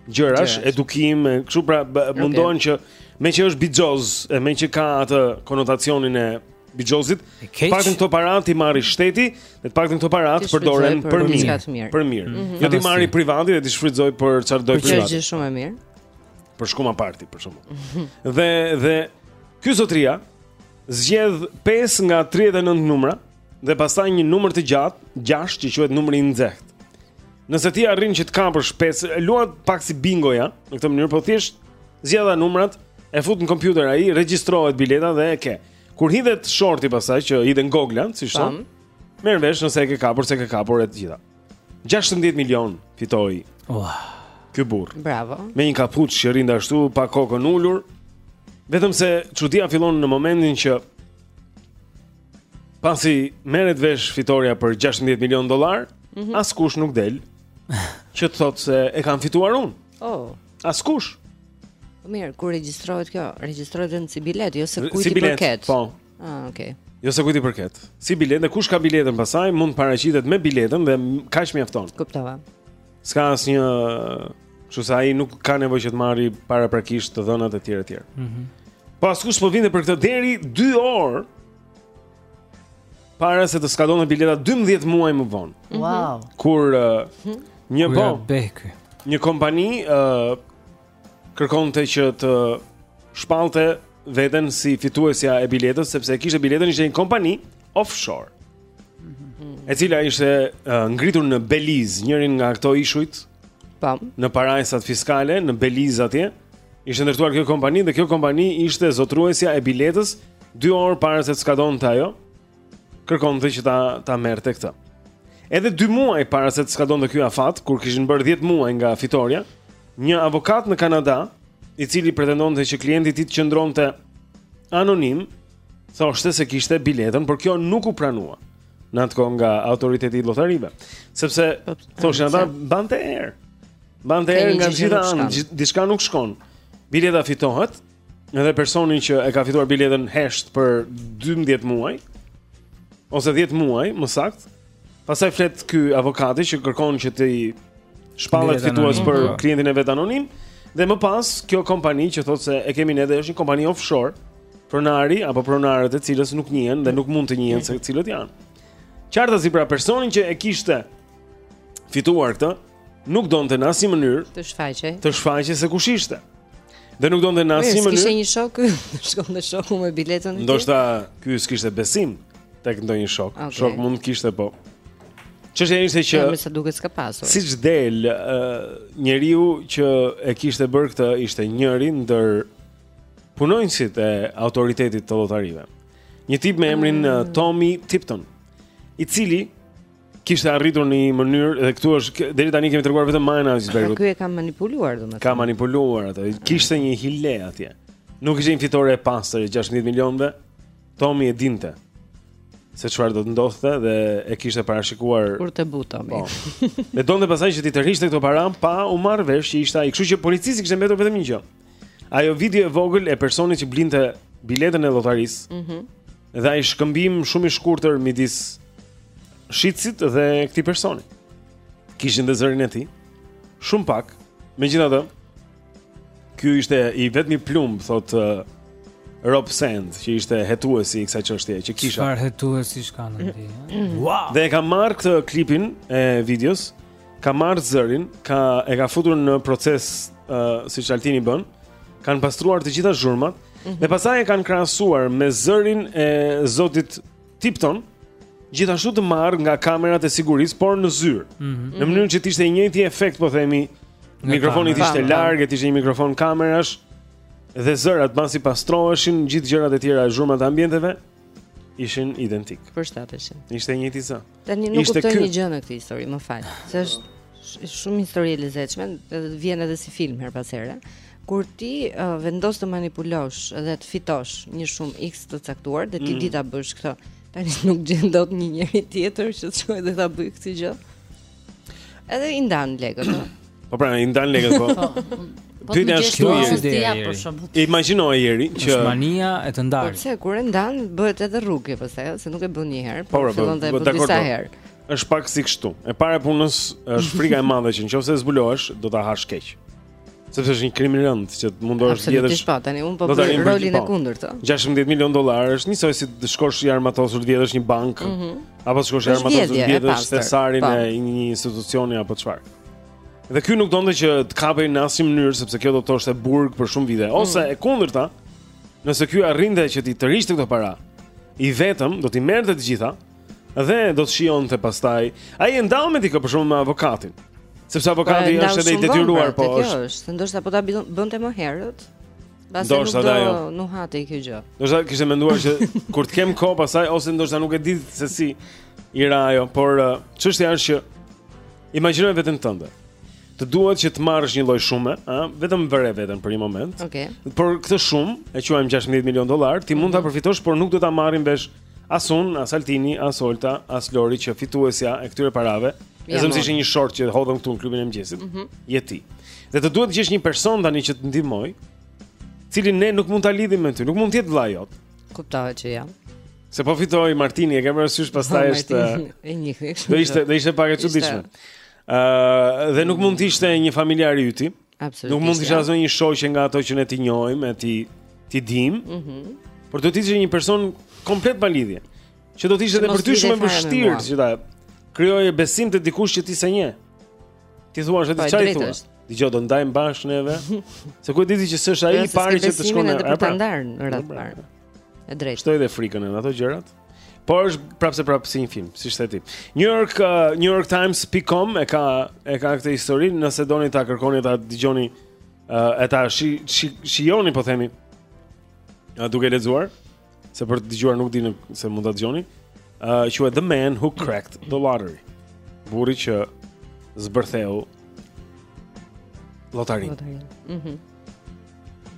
gjërash, edukim, kështu pra mundohen okay. që meqë është bixhoz, e meqë ka atë konotacionin e Bixhozit, të paktën këto para t'i marrë shteti, të paktën këto para të përdoren për mirë, për mirë. Mm -hmm. Jo t'i marrë privati dhe t'i shfrytëzojë për çfarë do të bëjë. Është shumë e mirë. Për shkuma parti për shkakun. Mm -hmm. Dhe dhe ky zotria zgjedh 5 nga 39 numra dhe pastaj një numër të gjashtë, 6 që quhet numri i nxehtë. Nëse ti arrin që të kapësh 5, luhet pak si bingoja, në këtë mënyrë po thjesht zgjedh numrat, e fut në kompjuter ai, regjistrohet bileta dhe e ke. Okej. Kur hidhet shorti pasaj që hidhen goglat, siç thonë, merr vesh nëse e ke kapur, s'e ke kapur e të gjitha. 16 milion fitoi oh. ky burrë. Bravo. Me një kapuç që rrinte ashtu, pa kokën ulur, vetëm se çudia fillon në momentin që pasi merret vesh fitorja për 16 milion dollarë, mm -hmm. askush nuk del që të thotë se e kam fituar unë. Oh. Askush. Po mirë, kur regjistrohet kjo, regjistrohet vetëm si biletë, jo se kujt i përket. Po. Ah, okay. Jo se kujt i përket. Si biletë, dhe kush ka biletën pasaj, mund të paraqitet me biletën dhe kaq mjafton. Kuptova. S'ka asnjë, kështu se ai nuk ka nevojë që të marrë paraprakisht të dhënat e tjera të tjera. Mhm. Mm po askush s'po vinte për këtë deri 2 orë. Para se të skadonte bileta 12 muaj më vonë. Mhm. Wow. Kur uh, mhm. një po një kompani uh, kërkonte që të shpallte veten si fituesja e biletës sepse e kishte biletën ishte një kompani offshore. Mhm. E cila ishte uh, ngritur në Belize, njërin nga këto ishujt Po. Në parajsat fiskale në Belize atje ishte ndërtuar kjo kompani dhe kjo kompani ishte zotëruesja e biletës 2 orë para se të skadonte ajo. Kërkonte që ta merrte këtë. Edhe 2 muaj para se të skadonte ky afat, kur kishin bërë 10 muaj nga fitorja, një avokat në Kanada, i cili pretendonte që klienti i tij të qëndronte anonim, thoshte se kishte biletën, por kjo nuk u pranua në atë kohë nga autoriteti i lotarive, sepse po, thoshin ata bante erë. Bante erë nga gjithë anët, diçka nuk shkon. Bileta fitohet, edhe personi që e ka fituar biletën hesht për 12 muaj ose 10 muaj, më saktë. Pastaj flet ky avokati që kërkon që t'i shpallet fitues për po. klientin e vet anonim dhe më pas kjo kompani që thotë se e kemi ne dhe është një kompani offshore Pronari apo pronarët e cilës nuk njihen dhe nuk mund të njihen se cilët janë. Qartazi pra personin që e kishte fituar këtë, nuk donte në asnjë mënyrë të shfaqej. Të shfaqej se kush ishte. Dhe nuk donte në asnjë mënyrë. Kishte një shok, shkonte shoku me biletën. Ndoshta ky s'kishte besim tek ndonjë shok. Okay. Shok mund të kishte po. Çështja ishte që me sa duket s'ka pasur. Siç del, uh, njeriu që e kishte bërë këtë ishte njëri ndër Punonjësit e autoritetit të lotarive. Një tip me emrin uh, Tommy Tipton, i cili kishte arritur në një mënyrë dhe këtu është deri tani kemi treguar vetëm majën e ajsbergut. Ky e ka manipuluar domethënë. Ka manipuluar atë. Kishte një hile atje. Nuk ishte një fitore e pastër e 16 milionëve. Tomi e dinte se çfarë do të ndodhte dhe e kishte parashikuar kurthin Tomi. Po. Dhe donte pastaj që t'i tërhiqte këto para pa u marrë vesh që ishte ai. Kështu që policisë i kishte mbetur vetëm një gjë. Që Ajo video e vogël e personit që blinte biletën e lotarisë. Mhm. Mm dhe ai shkëmbim shumë i shkurtër midis shitësit dhe këtij personi. Kishin dhe zërin e tij. Shumë pak. Megjithatë, ky ishte i vetmi plumb, thotë uh, Rob Sand, që ishte hetuesi i kësaj çështje që kisha. Çfarë hetuesi shka në ti? Wow. Dhe e ka marrë këtë klipin e videos Ka marrë zërin, ka e ka futur në proces uh, siç Altini bën, kanë pastruar të gjitha zhurmat mm -hmm. dhe pastaj e kanë krahasuar me zërin e zotit Tipton, gjithashtu të marrë nga kamerat e sigurisë, por në zyrë. Mm -hmm. Në mënyrë që të ishte i njëjti efekt, po themi, mikrofoni të ishte larg, të ishte një mikrofon kamerash dhe zërat pasi pastroheshin gjithë gjërat e tjera e zhurmat e ambienteve ishin identikë. Përshtateshin. Ishte i njëjti zë. Mm Tani nuk kuptoj një gjë në këtë histori, më fal. Se është shumë histori e lezetshme, edhe vjen edhe si film herë pas here. Kur ti uh, vendos të manipulosh dhe të fitosh një shumë X të caktuar dhe ti mm. di ta bësh këtë, tani nuk gjen dot një njeri tjetër që të shkojë dhe ta bëjë këtë gjë. Edhe i ndan lekët. Po pra, i ndan lekët po. po, po, po Ty janë shtuar. Imagjino ajeri që është mania e të ndarë. Po pse kur e ndan bëhet edhe rrugë pastaj, se nuk e bën një herë, por fillon të bëjë disa herë. Është pak si kështu. E para e punës është frika e madhe që nëse zbulohesh, do ta hash keq. Sepse është një krim i rëndë që të mundohesh të vjedhësh. Po tani unë po bëj rolin e kundërt. 16 milionë dollarë është njësoj si të shkosh i armatosur të vjedhësh një bankë. Mhm. Apo të shkosh i armatosur të vjedhësh thesarin po. e një institucioni apo çfarë. Dhe ky nuk donte që të kapej në asnjë mënyrë sepse kjo do të thoshte burg për shumë vite. Mm. Ose mm. e kundërta, nëse ky arrinte që t'i tërhiqte këto para, i vetëm do t'i merrte të gjitha dhe do të shijonte pastaj. Ai e ndau me dikë për shembull me avokatin. Sepse avokati pra, është edhe i detyruar, pra, po është. Ndoshta po ta bënte më herët. Pasi nuk do jo. nuhatej kjo gjë. Ndoshta kishte menduar që kur të kem kohë pastaj ose ndoshta nuk e di se si i ra ajo, por uh, çështja uh, është që imagjino veten tënde. Të duhet që të marrësh një lloj shume, ë, uh, vetëm vëre veten për një moment. Okej. Okay. Por këtë shumë, e quajmë 16 milionë dollarë, ti mund ta mhm. përfitosh, por nuk do ta marrin vesh As unë, as Altini, as Olta, as Lori që fituesja e këtyre parave, e zëmë se ishte një short që hodhëm këtu në klubin e mëngjesit. Mm -hmm. Je ti. Dhe të duhet të gjesh një person tani që të ndihmojë, të cilin ne nuk mund ta lidhim me ty, nuk mund të jetë vëllai jot. Kuptohet që jam. Ja. Se po fitoi Martini, e kemi parasysh pastaj është e njëjtë. Do ishte, do ishte pak e çuditshme. Ëh, dhe nuk mund të ishte një familjar i yti. Absolutisht. Nuk mund të jetë asnjë shoqe nga ato që ne t'i njohim e t'i, t'i dimë. Mhm. Mm por do të ishte një person komplet pa lidhje. Që do të ishte edhe për ty shumë e vështirë që të krijoje besim te dikush që ti s'e njeh. Ti thua se ti çaj thua. Dëgjo do ndajmë bash neve. Se ku e di ti që s'është ai i pari që të shkon në atë. Është standard në radhë të parë. E drejtë. Shtoji dhe frikën edhe ato gjërat. Po është prapëseprapë si një film, siç thatë. New York uh, New York Times pikë com e ka e ka këtë histori, nëse doni ta kërkoni ta dëgjoni uh, e ta shi, shi, shijoni po themi. Ja duke lexuar se për të dëgjuar nuk di nëse mund ta dëgjoni. Uh, quhet The Man Who Cracked the Lottery. Burri që zbërtheu lotarinë. Lotarinë. Mhm. Mm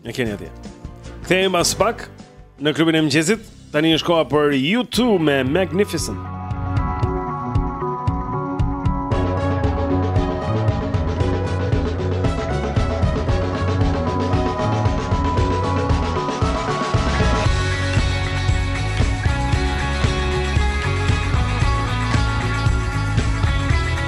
E keni atje Kthehemi pas pak Në klubin e mëngjesit Tani është koha për YouTube me Magnificent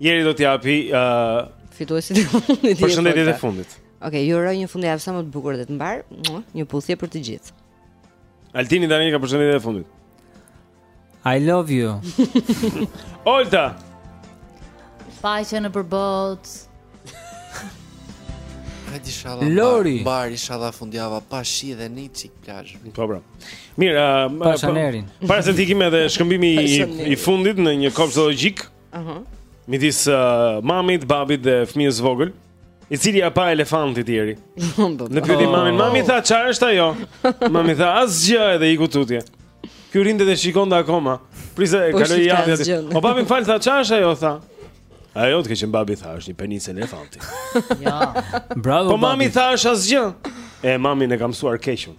Jeri do t'japë uh, fituesit e fundit. Përshëndetjet e fundit. Okej, okay, ju uroj një fundjavë sa më të bukur dhe të mbarë, një puthje për të gjithë. Altini tani ka përshëndetjet e fundit. I love you. Olta. Paqe nëpër botë. Hajt inshallah. Lori. Mbarë inshallah fundjava pa shi dhe një çik plazh. Po bra. Mirë, uh, pa shanerin. Para se të ikim edhe shkëmbimi i, i fundit në një kopsh zoologjik. Aha. Midis uh, mamit, babit dhe fëmijës së vogël, i cili ia pa elefantit ieri. Dhe pyeti oh. mamin, mami tha çfarë është ajo? Mami tha asgjë edhe iku tutje. Ky rrinte dhe shikonte akoma. Prisa e po, kaloi javë aty. O po, babi më fal tha çfarë është ajo tha? Ajo të keqen babi tha është një penis elefanti. Ja. Bravo. Po mami tha është asgjë. E mamin e kam mësuar keq unë.